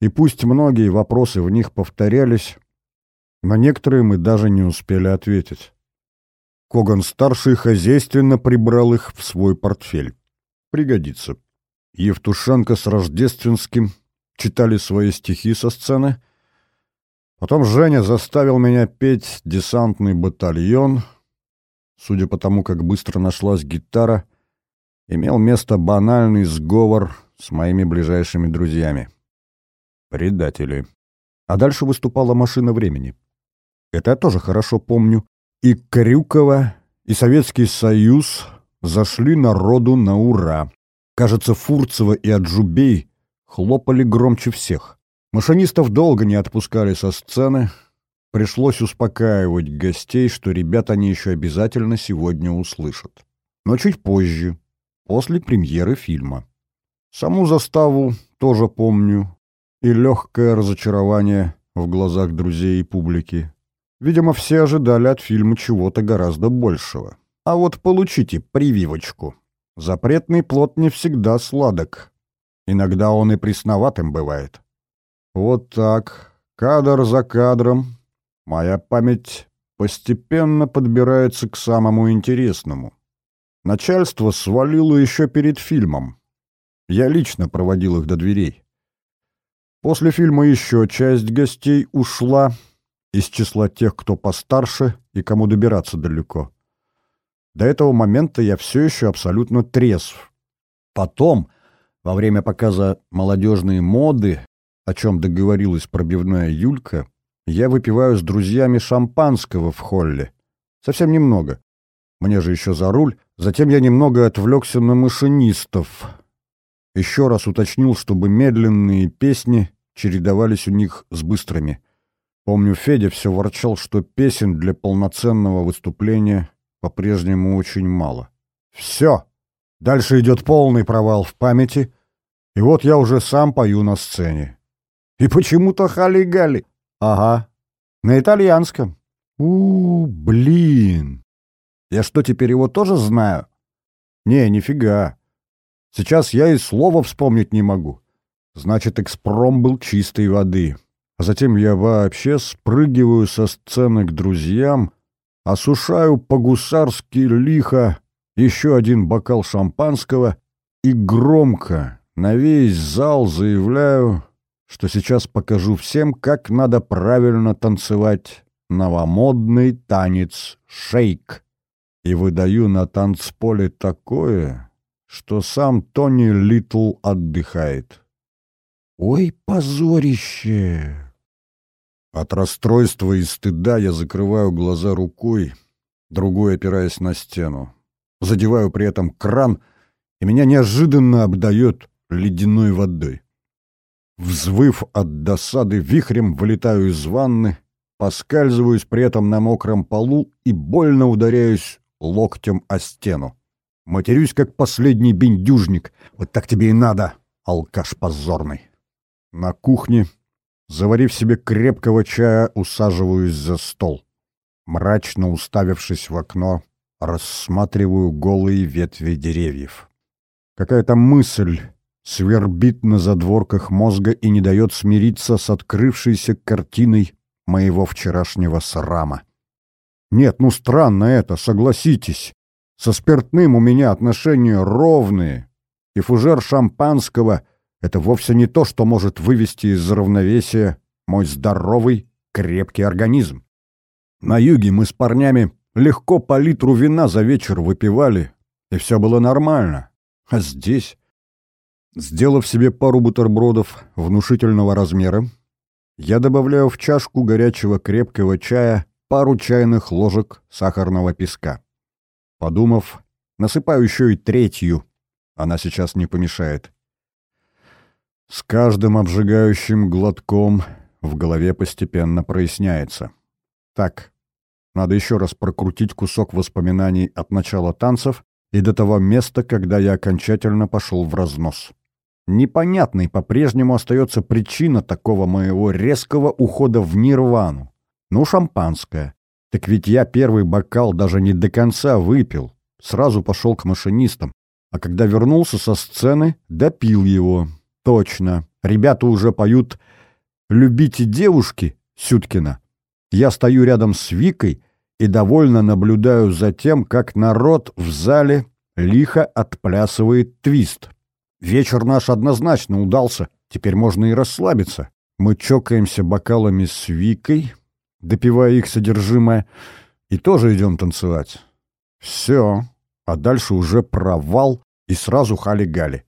И пусть многие вопросы в них повторялись, на некоторые мы даже не успели ответить. Коган-старший хозяйственно прибрал их в свой портфель. Пригодится. Евтушенко с Рождественским читали свои стихи со сцены. Потом Женя заставил меня петь «Десантный батальон», Судя по тому, как быстро нашлась гитара, имел место банальный сговор с моими ближайшими друзьями. Предатели. А дальше выступала «Машина времени». Это я тоже хорошо помню. И Крюкова, и Советский Союз зашли народу на ура. Кажется, Фурцева и Аджубей хлопали громче всех. Машинистов долго не отпускали со сцены, Пришлось успокаивать гостей, что ребят они еще обязательно сегодня услышат. Но чуть позже, после премьеры фильма. Саму заставу тоже помню. И легкое разочарование в глазах друзей и публики. Видимо, все ожидали от фильма чего-то гораздо большего. А вот получите прививочку. Запретный плод не всегда сладок. Иногда он и пресноватым бывает. Вот так, кадр за кадром, Моя память постепенно подбирается к самому интересному. Начальство свалило еще перед фильмом. Я лично проводил их до дверей. После фильма еще часть гостей ушла из числа тех, кто постарше и кому добираться далеко. До этого момента я все еще абсолютно трезв. Потом, во время показа молодежной моды, о чем договорилась пробивная Юлька, я выпиваю с друзьями шампанского в холле. Совсем немного. Мне же еще за руль. Затем я немного отвлекся на машинистов. Еще раз уточнил, чтобы медленные песни чередовались у них с быстрыми. Помню, Федя все ворчал, что песен для полноценного выступления по-прежнему очень мало. Все. Дальше идет полный провал в памяти. И вот я уже сам пою на сцене. И почему-то хали-гали. Ага. На итальянском. У, блин. Я что, теперь его тоже знаю? Не, нифига. Сейчас я и слова вспомнить не могу. Значит, экспром был чистой воды. А затем я вообще спрыгиваю со сцены к друзьям, осушаю по-гусарски лихо еще один бокал шампанского и громко на весь зал заявляю, что сейчас покажу всем, как надо правильно танцевать новомодный танец шейк. И выдаю на танцполе такое, что сам Тони Литл отдыхает. Ой, позорище! От расстройства и стыда я закрываю глаза рукой, другой опираясь на стену. Задеваю при этом кран, и меня неожиданно обдает ледяной водой. Взвыв от досады, вихрем вылетаю из ванны, поскальзываюсь при этом на мокром полу и больно ударяюсь локтем о стену. Матерюсь, как последний бендюжник. Вот так тебе и надо, алкаш позорный. На кухне, заварив себе крепкого чая, усаживаюсь за стол. Мрачно уставившись в окно, рассматриваю голые ветви деревьев. Какая-то мысль свербит на задворках мозга и не дает смириться с открывшейся картиной моего вчерашнего срама. Нет, ну странно это, согласитесь. Со спиртным у меня отношения ровные, и фужер шампанского — это вовсе не то, что может вывести из равновесия мой здоровый, крепкий организм. На юге мы с парнями легко по литру вина за вечер выпивали, и все было нормально. А здесь, сделав себе пару бутербродов внушительного размера, я добавляю в чашку горячего крепкого чая пару чайных ложек сахарного песка. Подумав, насыпаю еще и третью. Она сейчас не помешает. С каждым обжигающим глотком в голове постепенно проясняется. Так, надо еще раз прокрутить кусок воспоминаний от начала танцев и до того места, когда я окончательно пошел в разнос. Непонятной по-прежнему остается причина такого моего резкого ухода в нирвану. Ну, шампанское. Так ведь я первый бокал даже не до конца выпил. Сразу пошел к машинистам. А когда вернулся со сцены, допил его. Точно. Ребята уже поют «Любите девушки» Сюткина. Я стою рядом с Викой и довольно наблюдаю за тем, как народ в зале лихо отплясывает твист. Вечер наш однозначно удался, теперь можно и расслабиться. Мы чокаемся бокалами с Викой, допивая их содержимое, и тоже идем танцевать. Все, а дальше уже провал и сразу хали-гали.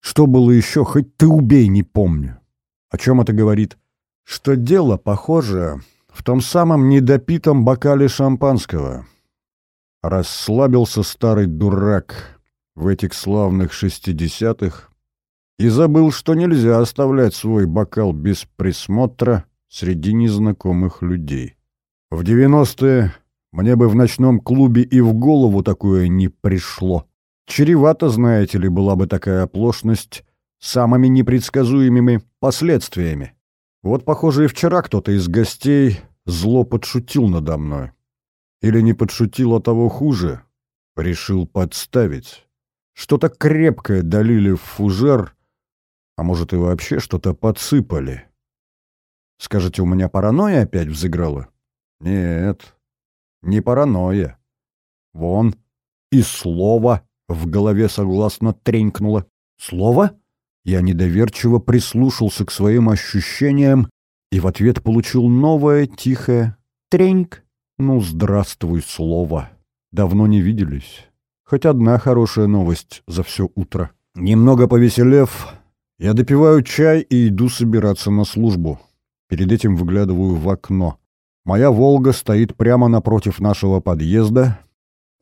Что было еще, хоть ты убей, не помню. О чем это говорит? Что дело, похоже, в том самом недопитом бокале шампанского. Расслабился старый дурак в этих славных шестидесятых и забыл, что нельзя оставлять свой бокал без присмотра среди незнакомых людей. В девяностые мне бы в ночном клубе и в голову такое не пришло. Чревато, знаете ли, была бы такая оплошность самыми непредсказуемыми последствиями. Вот, похоже, и вчера кто-то из гостей зло подшутил надо мной. Или не подшутил, а того хуже. Решил подставить. Что-то крепкое долили в фужер, а может и вообще что-то подсыпали. Скажете, у меня паранойя опять взыграла? Нет, не паранойя. Вон, и слово в голове согласно тренькнуло. Слово? Я недоверчиво прислушался к своим ощущениям и в ответ получил новое тихое «треньк». Ну, здравствуй, слово. Давно не виделись. Хоть одна хорошая новость за все утро. Немного повеселев, я допиваю чай и иду собираться на службу. Перед этим выглядываю в окно. Моя «Волга» стоит прямо напротив нашего подъезда.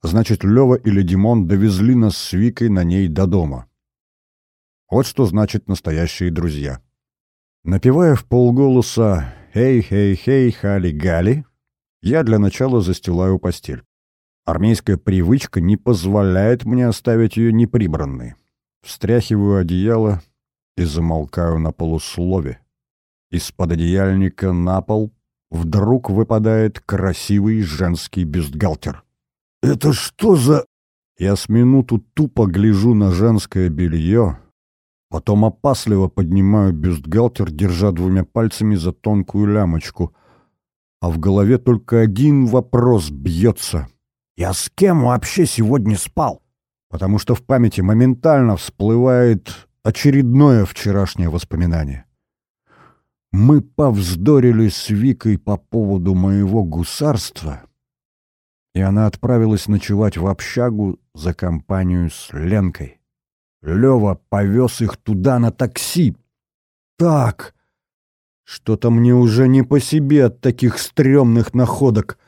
Значит, Лева или Димон довезли нас с Викой на ней до дома. Вот что значит настоящие друзья. Напевая в полголоса «Хей-хей-хей, хали-гали», я для начала застилаю постель. Армейская привычка не позволяет мне оставить ее неприбранной. Встряхиваю одеяло и замолкаю на полуслове. Из-под одеяльника на пол вдруг выпадает красивый женский бюстгальтер. «Это что за...» Я с минуту тупо гляжу на женское белье, потом опасливо поднимаю бюстгальтер, держа двумя пальцами за тонкую лямочку. А в голове только один вопрос бьется. Я с кем вообще сегодня спал? Потому что в памяти моментально всплывает очередное вчерашнее воспоминание. Мы повздорили с Викой по поводу моего гусарства, и она отправилась ночевать в общагу за компанию с Ленкой. Лёва повез их туда на такси. Так, что-то мне уже не по себе от таких стрёмных находок.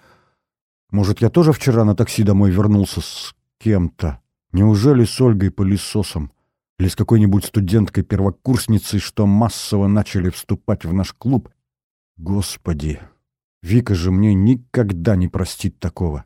Может, я тоже вчера на такси домой вернулся с кем-то? Неужели с Ольгой-пылесосом? Или с какой-нибудь студенткой-первокурсницей, что массово начали вступать в наш клуб? Господи, Вика же мне никогда не простит такого.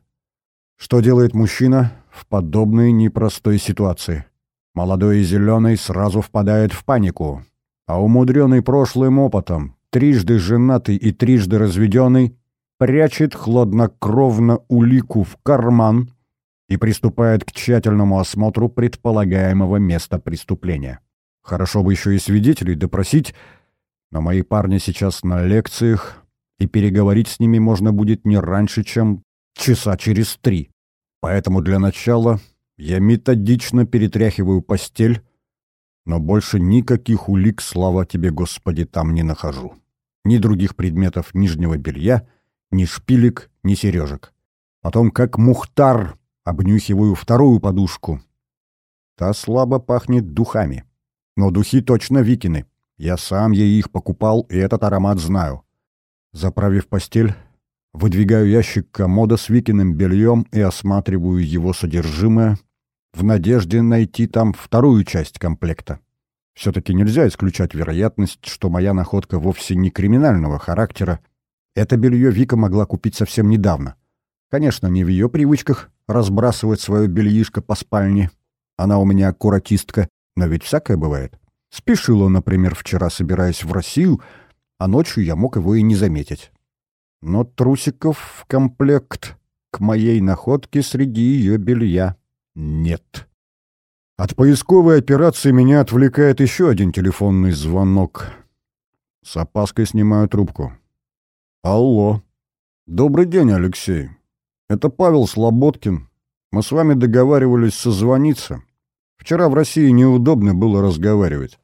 Что делает мужчина в подобной непростой ситуации? Молодой и зеленый сразу впадает в панику, а умудренный прошлым опытом, трижды женатый и трижды разведенный, прячет хладнокровно улику в карман и приступает к тщательному осмотру предполагаемого места преступления. Хорошо бы еще и свидетелей допросить, но мои парни сейчас на лекциях, и переговорить с ними можно будет не раньше, чем часа через три. Поэтому для начала я методично перетряхиваю постель, но больше никаких улик, слава тебе, Господи, там не нахожу. Ни других предметов нижнего белья, ни шпилек, ни сережек. Потом, как мухтар, Обнюхиваю вторую подушку. Та слабо пахнет духами. Но духи точно Викины. Я сам ей их покупал, и этот аромат знаю. Заправив постель, выдвигаю ящик комода с Викиным бельем и осматриваю его содержимое в надежде найти там вторую часть комплекта. Все-таки нельзя исключать вероятность, что моя находка вовсе не криминального характера. Это белье Вика могла купить совсем недавно. Конечно, не в ее привычках разбрасывать свое бельишко по спальне. Она у меня аккуратистка, но ведь всякое бывает. Спешила, например, вчера, собираясь в Россию, а ночью я мог его и не заметить. Но трусиков в комплект к моей находке среди ее белья нет. От поисковой операции меня отвлекает еще один телефонный звонок. С опаской снимаю трубку. «Алло. Добрый день, Алексей. Это Павел Слободкин. Мы с вами договаривались созвониться. Вчера в России неудобно было разговаривать.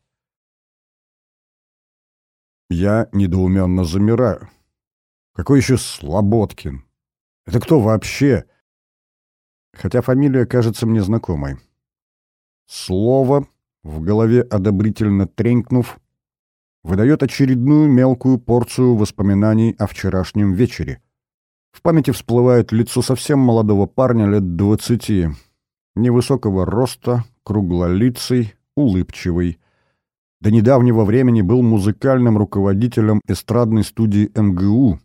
Я недоуменно замираю. Какой еще Слободкин? Это кто вообще? Хотя фамилия кажется мне знакомой. Слово, в голове одобрительно тренькнув, выдает очередную мелкую порцию воспоминаний о вчерашнем вечере. В памяти всплывает лицо совсем молодого парня лет двадцати. Невысокого роста, круглолицый, улыбчивый. До недавнего времени был музыкальным руководителем эстрадной студии МГУ.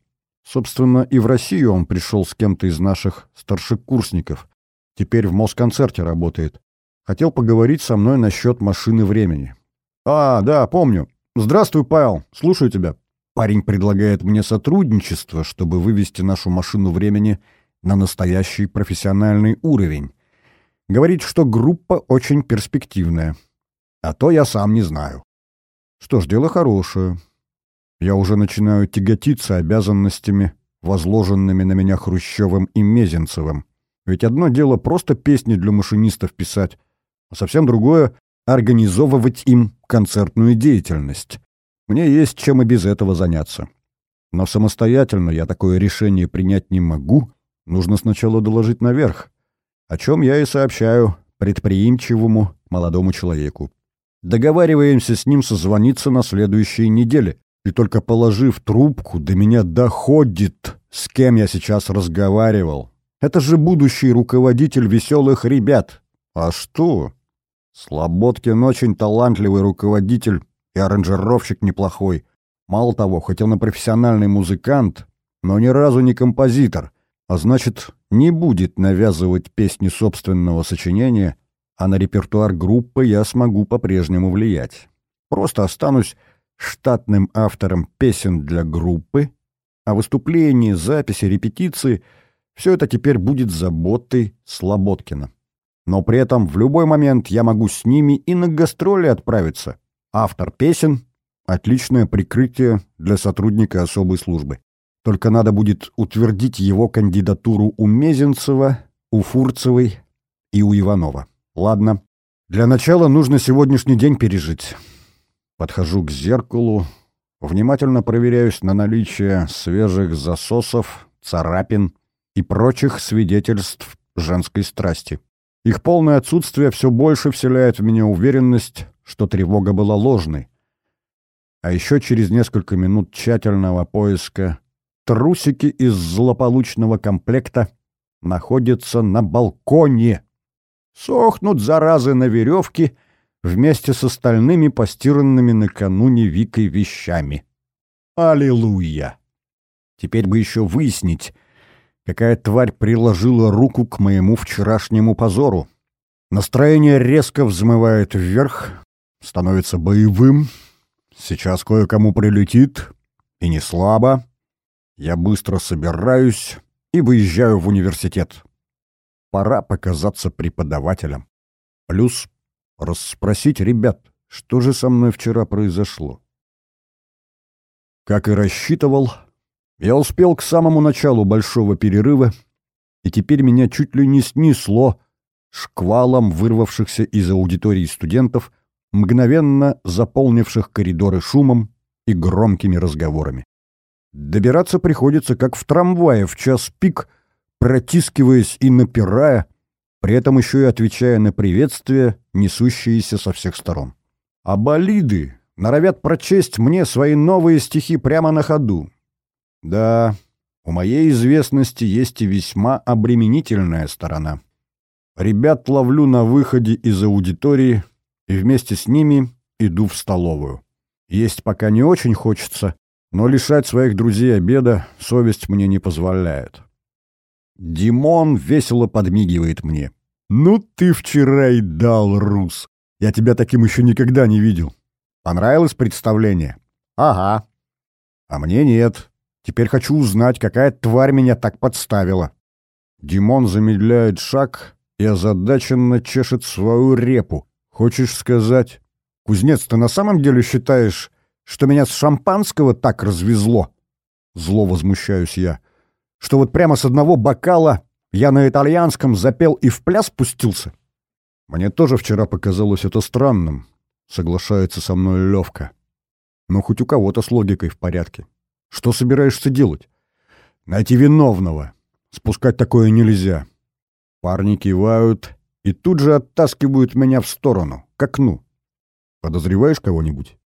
Собственно, и в Россию он пришел с кем-то из наших старшекурсников. Теперь в Москонцерте работает. Хотел поговорить со мной насчет машины времени. «А, да, помню. Здравствуй, Павел. Слушаю тебя». Парень предлагает мне сотрудничество, чтобы вывести нашу машину времени на настоящий профессиональный уровень. Говорит, что группа очень перспективная. А то я сам не знаю. Что ж, дело хорошее. Я уже начинаю тяготиться обязанностями, возложенными на меня Хрущевым и Мезенцевым. Ведь одно дело просто песни для машинистов писать, а совсем другое — организовывать им концертную деятельность. Мне есть чем и без этого заняться. Но самостоятельно я такое решение принять не могу. Нужно сначала доложить наверх. О чем я и сообщаю предприимчивому молодому человеку. Договариваемся с ним созвониться на следующей неделе. И только положив трубку, до меня доходит, с кем я сейчас разговаривал. Это же будущий руководитель веселых ребят. А что? Слободкин очень талантливый руководитель и аранжировщик неплохой. Мало того, хоть он и профессиональный музыкант, но ни разу не композитор, а значит, не будет навязывать песни собственного сочинения, а на репертуар группы я смогу по-прежнему влиять. Просто останусь штатным автором песен для группы, а выступления, записи, репетиции — все это теперь будет заботой Слободкина. но при этом в любой момент я могу с ними и на гастроли отправиться. Автор песен — отличное прикрытие для сотрудника особой службы. Только надо будет утвердить его кандидатуру у Мезенцева, у Фурцевой и у Иванова. Ладно. Для начала нужно сегодняшний день пережить. Подхожу к зеркалу, внимательно проверяюсь на наличие свежих засосов, царапин и прочих свидетельств женской страсти. Их полное отсутствие все больше вселяет в меня уверенность, что тревога была ложной. А еще через несколько минут тщательного поиска трусики из злополучного комплекта находятся на балконе. Сохнут заразы на веревке вместе с остальными постиранными накануне Викой вещами. Аллилуйя! Теперь бы еще выяснить, какая тварь приложила руку к моему вчерашнему позору. Настроение резко взмывает вверх, становится боевым. Сейчас кое-кому прилетит, и не слабо. Я быстро собираюсь и выезжаю в университет. Пора показаться преподавателем. Плюс расспросить ребят, что же со мной вчера произошло. Как и рассчитывал, я успел к самому началу большого перерыва, и теперь меня чуть ли не снесло шквалом вырвавшихся из аудитории студентов, мгновенно заполнивших коридоры шумом и громкими разговорами. Добираться приходится, как в трамвае в час пик, протискиваясь и напирая, при этом еще и отвечая на приветствия, несущиеся со всех сторон. А болиды норовят прочесть мне свои новые стихи прямо на ходу, да, у моей известности есть и весьма обременительная сторона. Ребят ловлю на выходе из аудитории и вместе с ними иду в столовую. Есть пока не очень хочется, но лишать своих друзей обеда совесть мне не позволяет. Димон весело подмигивает мне. «Ну ты вчера и дал, Рус! Я тебя таким еще никогда не видел. Понравилось представление?» «Ага». «А мне нет. Теперь хочу узнать, какая тварь меня так подставила. Димон замедляет шаг и озадаченно чешет свою репу. Хочешь сказать, кузнец, ты на самом деле считаешь, что меня с шампанского так развезло? Зло возмущаюсь я. Что вот прямо с одного бокала я на итальянском запел и в пляс пустился? Мне тоже вчера показалось это странным, соглашается со мной Левка. Но хоть у кого-то с логикой в порядке. Что собираешься делать? Найти виновного. Спускать такое нельзя. Парни кивают и тут же оттаскивают меня в сторону, к окну. Подозреваешь кого-нибудь?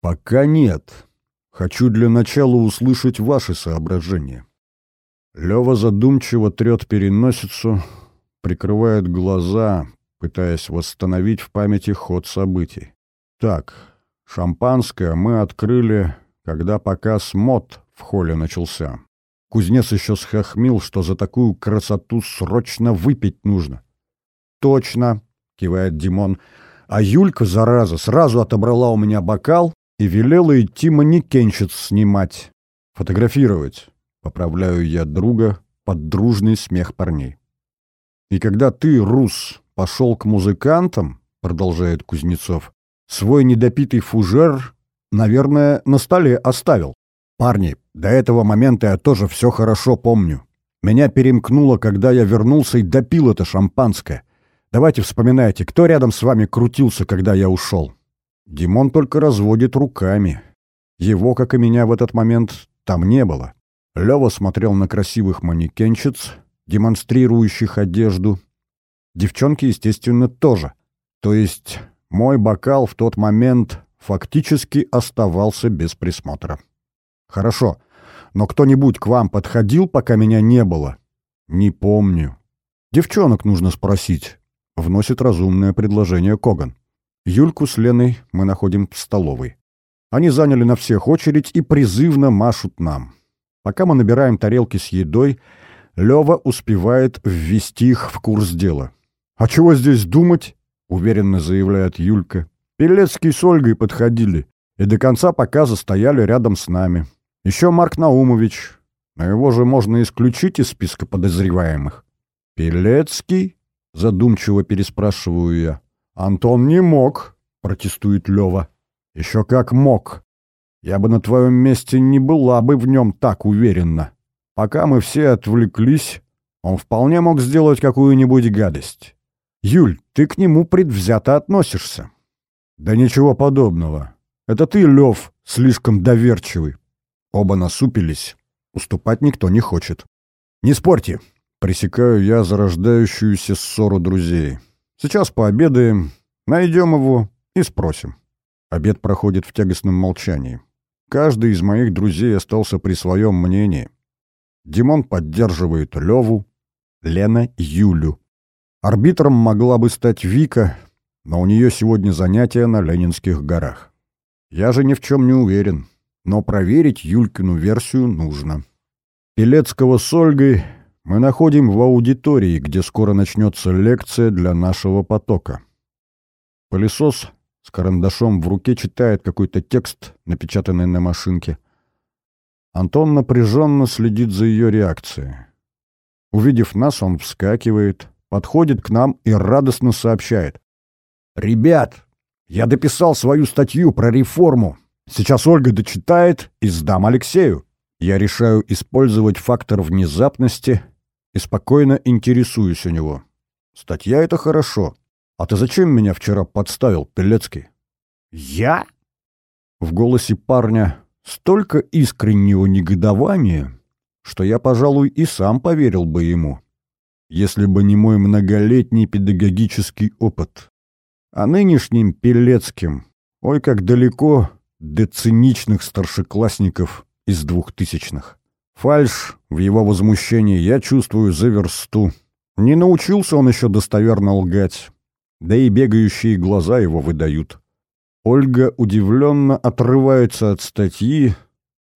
Пока нет. Хочу для начала услышать ваши соображения. Лёва задумчиво трёт переносицу, прикрывает глаза, пытаясь восстановить в памяти ход событий. Так, шампанское мы открыли когда показ мод в холле начался. Кузнец еще схохмил, что за такую красоту срочно выпить нужно. «Точно!» — кивает Димон. А Юлька, зараза, сразу отобрала у меня бокал и велела идти манекенщиц снимать. Фотографировать. Поправляю я друга под дружный смех парней. И когда ты, Рус, пошел к музыкантам, продолжает Кузнецов, свой недопитый фужер наверное, на столе оставил. Парни, до этого момента я тоже все хорошо помню. Меня перемкнуло, когда я вернулся и допил это шампанское. Давайте вспоминайте, кто рядом с вами крутился, когда я ушел. Димон только разводит руками. Его, как и меня в этот момент, там не было. Лёва смотрел на красивых манекенщиц, демонстрирующих одежду. Девчонки, естественно, тоже. То есть мой бокал в тот момент фактически оставался без присмотра. «Хорошо, но кто-нибудь к вам подходил, пока меня не было?» «Не помню». «Девчонок нужно спросить», — вносит разумное предложение Коган. Юльку с Леной мы находим в столовой. Они заняли на всех очередь и призывно машут нам. Пока мы набираем тарелки с едой, Лёва успевает ввести их в курс дела. «А чего здесь думать?» — уверенно заявляет Юлька. Пелецкий с Ольгой подходили и до конца показа стояли рядом с нами. Еще Марк Наумович, но его же можно исключить из списка подозреваемых. Пелецкий? Задумчиво переспрашиваю я. «Антон не мог», — протестует Лева. «Еще как мог. Я бы на твоем месте не была бы в нем так уверена. Пока мы все отвлеклись, он вполне мог сделать какую-нибудь гадость. Юль, ты к нему предвзято относишься». «Да ничего подобного. Это ты, Лев, слишком доверчивый». Оба насупились. Уступать никто не хочет. «Не спорьте!» — пресекаю я зарождающуюся ссору друзей. «Сейчас пообедаем, найдем его и спросим». Обед проходит в тягостном молчании. Каждый из моих друзей остался при своем мнении. Димон поддерживает Леву, Лена — Юлю. Арбитром могла бы стать Вика, но у нее сегодня занятия на Ленинских горах. Я же ни в чем не уверен, но проверить Юлькину версию нужно. Пелецкого с Ольгой мы находим в аудитории, где скоро начнется лекция для нашего потока. Пылесос с карандашом в руке читает какой-то текст, напечатанный на машинке. Антон напряженно следит за ее реакцией. Увидев нас, он вскакивает, подходит к нам и радостно сообщает. «Ребят, я дописал свою статью про реформу. Сейчас Ольга дочитает и сдам Алексею». Я решаю использовать фактор внезапности и спокойно интересуюсь у него. Статья — это хорошо. А ты зачем меня вчера подставил, Пелецкий? Я? В голосе парня столько искреннего негодования, что я, пожалуй, и сам поверил бы ему, если бы не мой многолетний педагогический опыт. А нынешним Пелецким, ой, как далеко до циничных старшеклассников из двухтысячных. Фальш в его возмущении я чувствую за версту. Не научился он еще достоверно лгать, да и бегающие глаза его выдают. Ольга удивленно отрывается от статьи,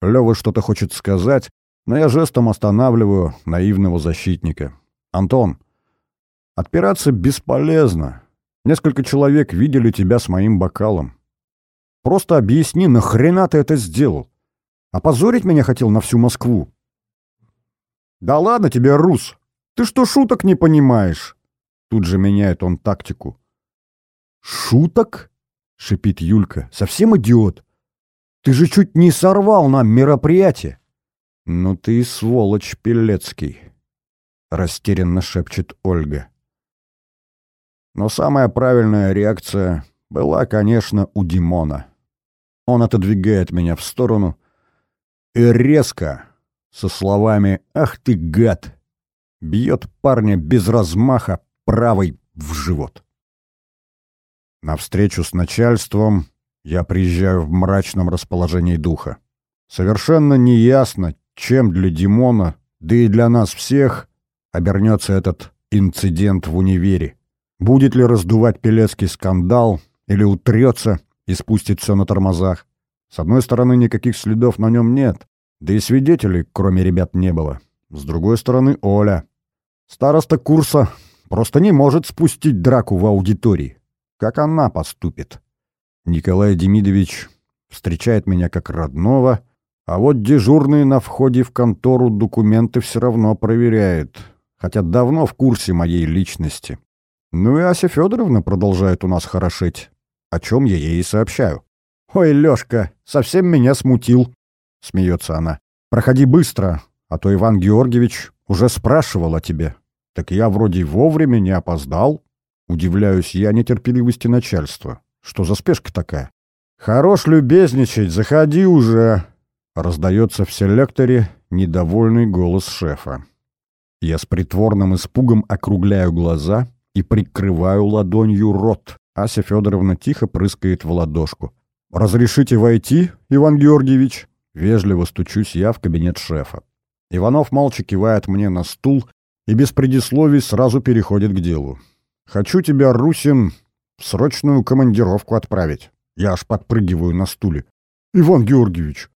Лева что-то хочет сказать, но я жестом останавливаю наивного защитника. «Антон, отпираться бесполезно. Несколько человек видели тебя с моим бокалом. Просто объясни, нахрена ты это сделал? Опозорить меня хотел на всю Москву. Да ладно тебе, Рус. Ты что, шуток не понимаешь? Тут же меняет он тактику. Шуток? Шипит Юлька. Совсем идиот. Ты же чуть не сорвал нам мероприятие. Ну ты сволочь Пелецкий. Растерянно шепчет Ольга. Но самая правильная реакция была, конечно, у Димона. Он отодвигает меня в сторону и резко, со словами «Ах ты, гад!» бьет парня без размаха правой в живот. На встречу с начальством я приезжаю в мрачном расположении духа. Совершенно неясно, чем для Димона, да и для нас всех, обернется этот инцидент в универе. Будет ли раздувать Пелецкий скандал или утрется и спустит все на тормозах. С одной стороны, никаких следов на нем нет, да и свидетелей, кроме ребят, не было. С другой стороны, Оля. Староста курса просто не может спустить драку в аудитории. Как она поступит? Николай Демидович встречает меня как родного, а вот дежурный на входе в контору документы все равно проверяет, хотя давно в курсе моей личности. Ну и Ася Федоровна продолжает у нас хорошеть, о чем я ей сообщаю. «Ой, Лёшка, совсем меня смутил», — смеется она. «Проходи быстро, а то Иван Георгиевич уже спрашивал о тебе. Так я вроде вовремя не опоздал». Удивляюсь я нетерпеливости начальства. Что за спешка такая? «Хорош любезничать, заходи уже!» Раздается в селекторе недовольный голос шефа. Я с притворным испугом округляю глаза и прикрываю ладонью рот. Ася Федоровна тихо прыскает в ладошку. «Разрешите войти, Иван Георгиевич?» Вежливо стучусь я в кабинет шефа. Иванов молча кивает мне на стул и без предисловий сразу переходит к делу. «Хочу тебя, Русин, в срочную командировку отправить». Я аж подпрыгиваю на стуле. «Иван Георгиевич,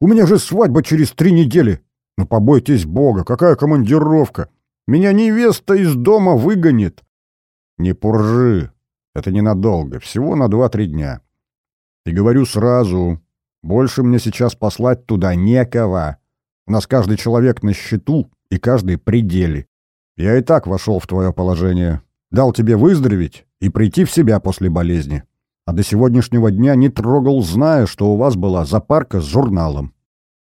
у меня же свадьба через три недели. Ну побойтесь Бога, какая командировка? Меня невеста из дома выгонит». «Не пуржи, это ненадолго, всего на два-три дня. И говорю сразу, больше мне сейчас послать туда некого. У нас каждый человек на счету и каждый пределе. Я и так вошел в твое положение. Дал тебе выздороветь и прийти в себя после болезни. А до сегодняшнего дня не трогал, зная, что у вас была запарка с журналом.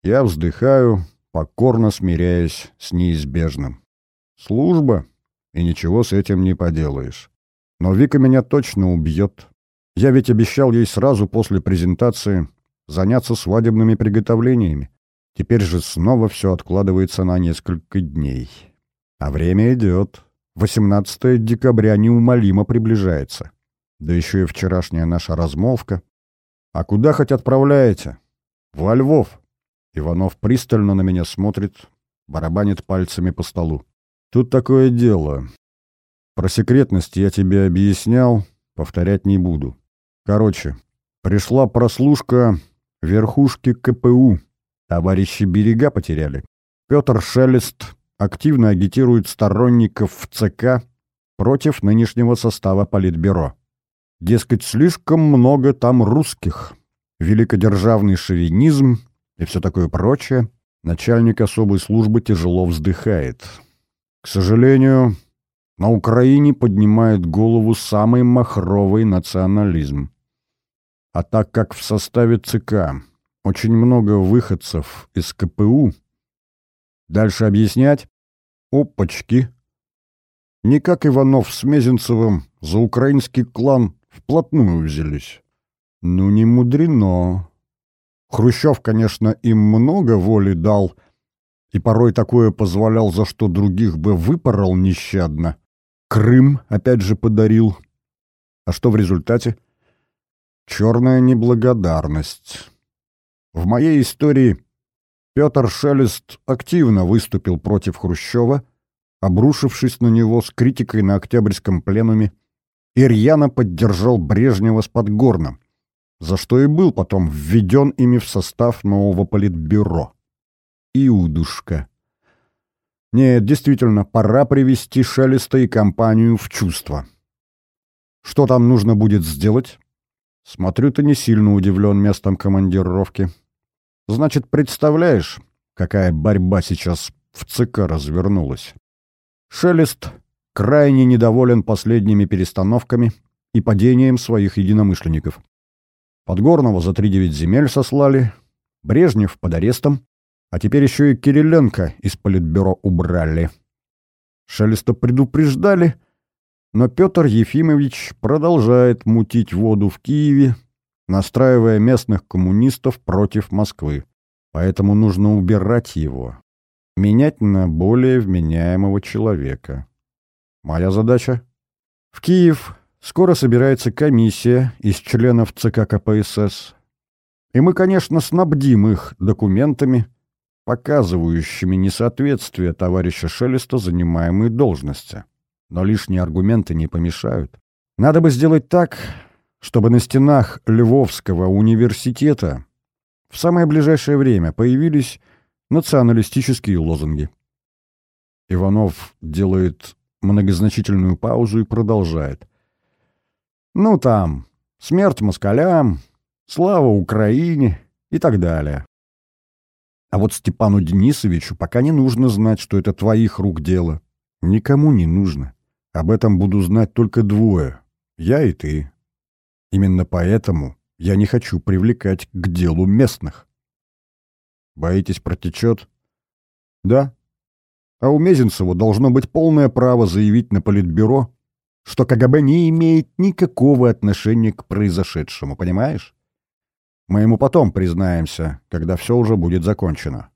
Я вздыхаю, покорно смиряясь с неизбежным. Служба, и ничего с этим не поделаешь. Но Вика меня точно убьет. Я ведь обещал ей сразу после презентации заняться свадебными приготовлениями. Теперь же снова все откладывается на несколько дней. А время идет. 18 декабря неумолимо приближается. Да еще и вчерашняя наша размолвка. А куда хоть отправляете? Во Львов. Иванов пристально на меня смотрит, барабанит пальцами по столу. Тут такое дело. Про секретность я тебе объяснял, повторять не буду. Короче, пришла прослушка верхушки КПУ. Товарищи берега потеряли. Петр Шелест активно агитирует сторонников в ЦК против нынешнего состава Политбюро. Дескать, слишком много там русских. Великодержавный шовинизм и все такое прочее. Начальник особой службы тяжело вздыхает. К сожалению, на Украине поднимает голову самый махровый национализм. А так как в составе ЦК очень много выходцев из КПУ, дальше объяснять? Опачки! Не как Иванов с Мезенцевым за украинский клан вплотную взялись. Ну, не мудрено. Хрущев, конечно, им много воли дал, и порой такое позволял, за что других бы выпорол нещадно. Крым опять же подарил. А что в результате? Черная неблагодарность. В моей истории Петр Шелест активно выступил против Хрущева, обрушившись на него с критикой на Октябрьском пленуме Ирьяна поддержал Брежнева с Подгорным, за что и был потом введен ими в состав нового политбюро. Иудушка. Нет, действительно, пора привести Шелеста и компанию в чувство. Что там нужно будет сделать? Смотрю, ты не сильно удивлен местом командировки. Значит, представляешь, какая борьба сейчас в ЦК развернулась? Шелест крайне недоволен последними перестановками и падением своих единомышленников. Подгорного за тридевять земель сослали, Брежнев под арестом, а теперь еще и Кириленко из политбюро убрали. Шелеста предупреждали, но Петр Ефимович продолжает мутить воду в Киеве, настраивая местных коммунистов против Москвы. Поэтому нужно убирать его, менять на более вменяемого человека. Моя задача? В Киев скоро собирается комиссия из членов ЦК КПСС. И мы, конечно, снабдим их документами, показывающими несоответствие товарища Шелеста занимаемой должности. Но лишние аргументы не помешают. Надо бы сделать так, чтобы на стенах Львовского университета в самое ближайшее время появились националистические лозунги. Иванов делает многозначительную паузу и продолжает. Ну там, смерть москалям, слава Украине и так далее. А вот Степану Денисовичу пока не нужно знать, что это твоих рук дело. Никому не нужно. Об этом буду знать только двое. Я и ты. Именно поэтому я не хочу привлекать к делу местных. Боитесь, протечет? Да, а у Мезенцева должно быть полное право заявить на Политбюро, что КГБ не имеет никакого отношения к произошедшему, понимаешь? Мы ему потом признаемся, когда все уже будет закончено.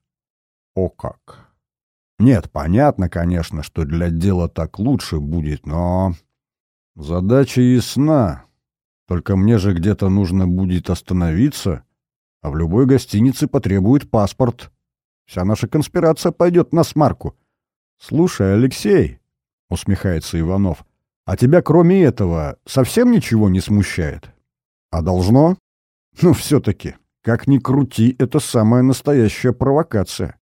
О как! Нет, понятно, конечно, что для дела так лучше будет, но... Задача ясна. Только мне же где-то нужно будет остановиться, а в любой гостинице потребует паспорт. Вся наша конспирация пойдет на смарку. «Слушай, Алексей», — усмехается Иванов, — «а тебя кроме этого совсем ничего не смущает?» «А должно?» «Ну, все-таки, как ни крути, это самая настоящая провокация».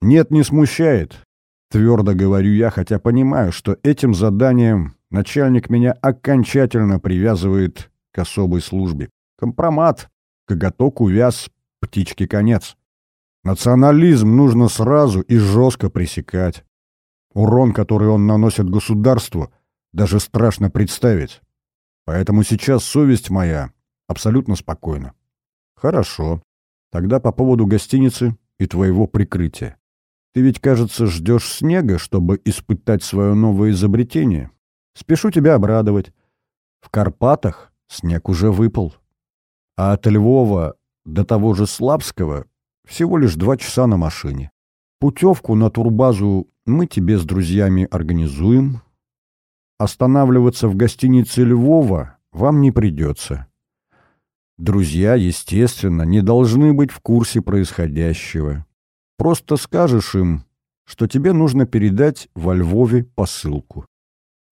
«Нет, не смущает», — твердо говорю я, хотя понимаю, что этим заданием начальник меня окончательно привязывает особой службе. Компромат, коготок увяз, птички конец. Национализм нужно сразу и жестко пресекать. Урон, который он наносит государству, даже страшно представить. Поэтому сейчас совесть моя абсолютно спокойна. Хорошо. Тогда по поводу гостиницы и твоего прикрытия. Ты ведь, кажется, ждешь снега, чтобы испытать свое новое изобретение. Спешу тебя обрадовать. В Карпатах снег уже выпал. А от Львова до того же Слабского всего лишь два часа на машине. Путевку на турбазу мы тебе с друзьями организуем. Останавливаться в гостинице Львова вам не придется. Друзья, естественно, не должны быть в курсе происходящего. Просто скажешь им, что тебе нужно передать во Львове посылку.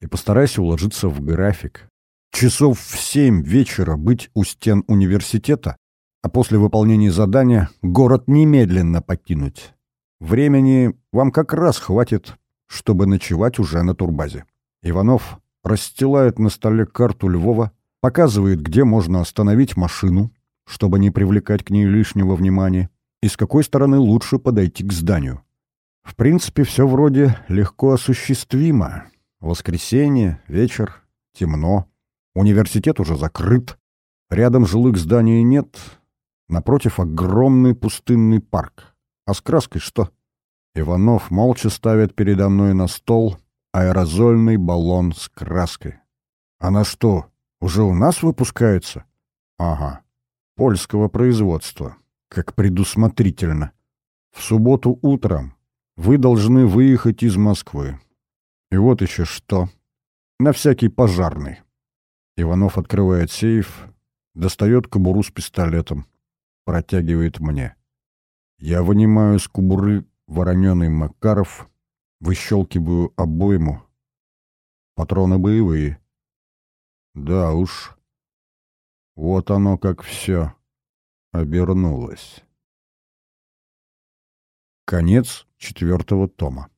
И постарайся уложиться в график. Часов в семь вечера быть у стен университета, а после выполнения задания город немедленно покинуть. Времени вам как раз хватит, чтобы ночевать уже на турбазе. Иванов расстилает на столе карту Львова, показывает, где можно остановить машину, чтобы не привлекать к ней лишнего внимания, и с какой стороны лучше подойти к зданию. В принципе, все вроде легко осуществимо. Воскресенье, вечер, темно, университет уже закрыт, рядом жилых зданий нет, напротив огромный пустынный парк. А с краской что? Иванов молча ставит передо мной на стол аэрозольный баллон с краской. Она что, уже у нас выпускается? Ага, польского производства. Как предусмотрительно. В субботу утром вы должны выехать из Москвы. И вот еще что. На всякий пожарный. Иванов открывает сейф, достает кобуру с пистолетом, протягивает мне. Я вынимаю из кобуры вороненый Макаров, выщелкиваю обойму. Патроны боевые. Да уж. Вот оно как все обернулось. Конец четвертого тома.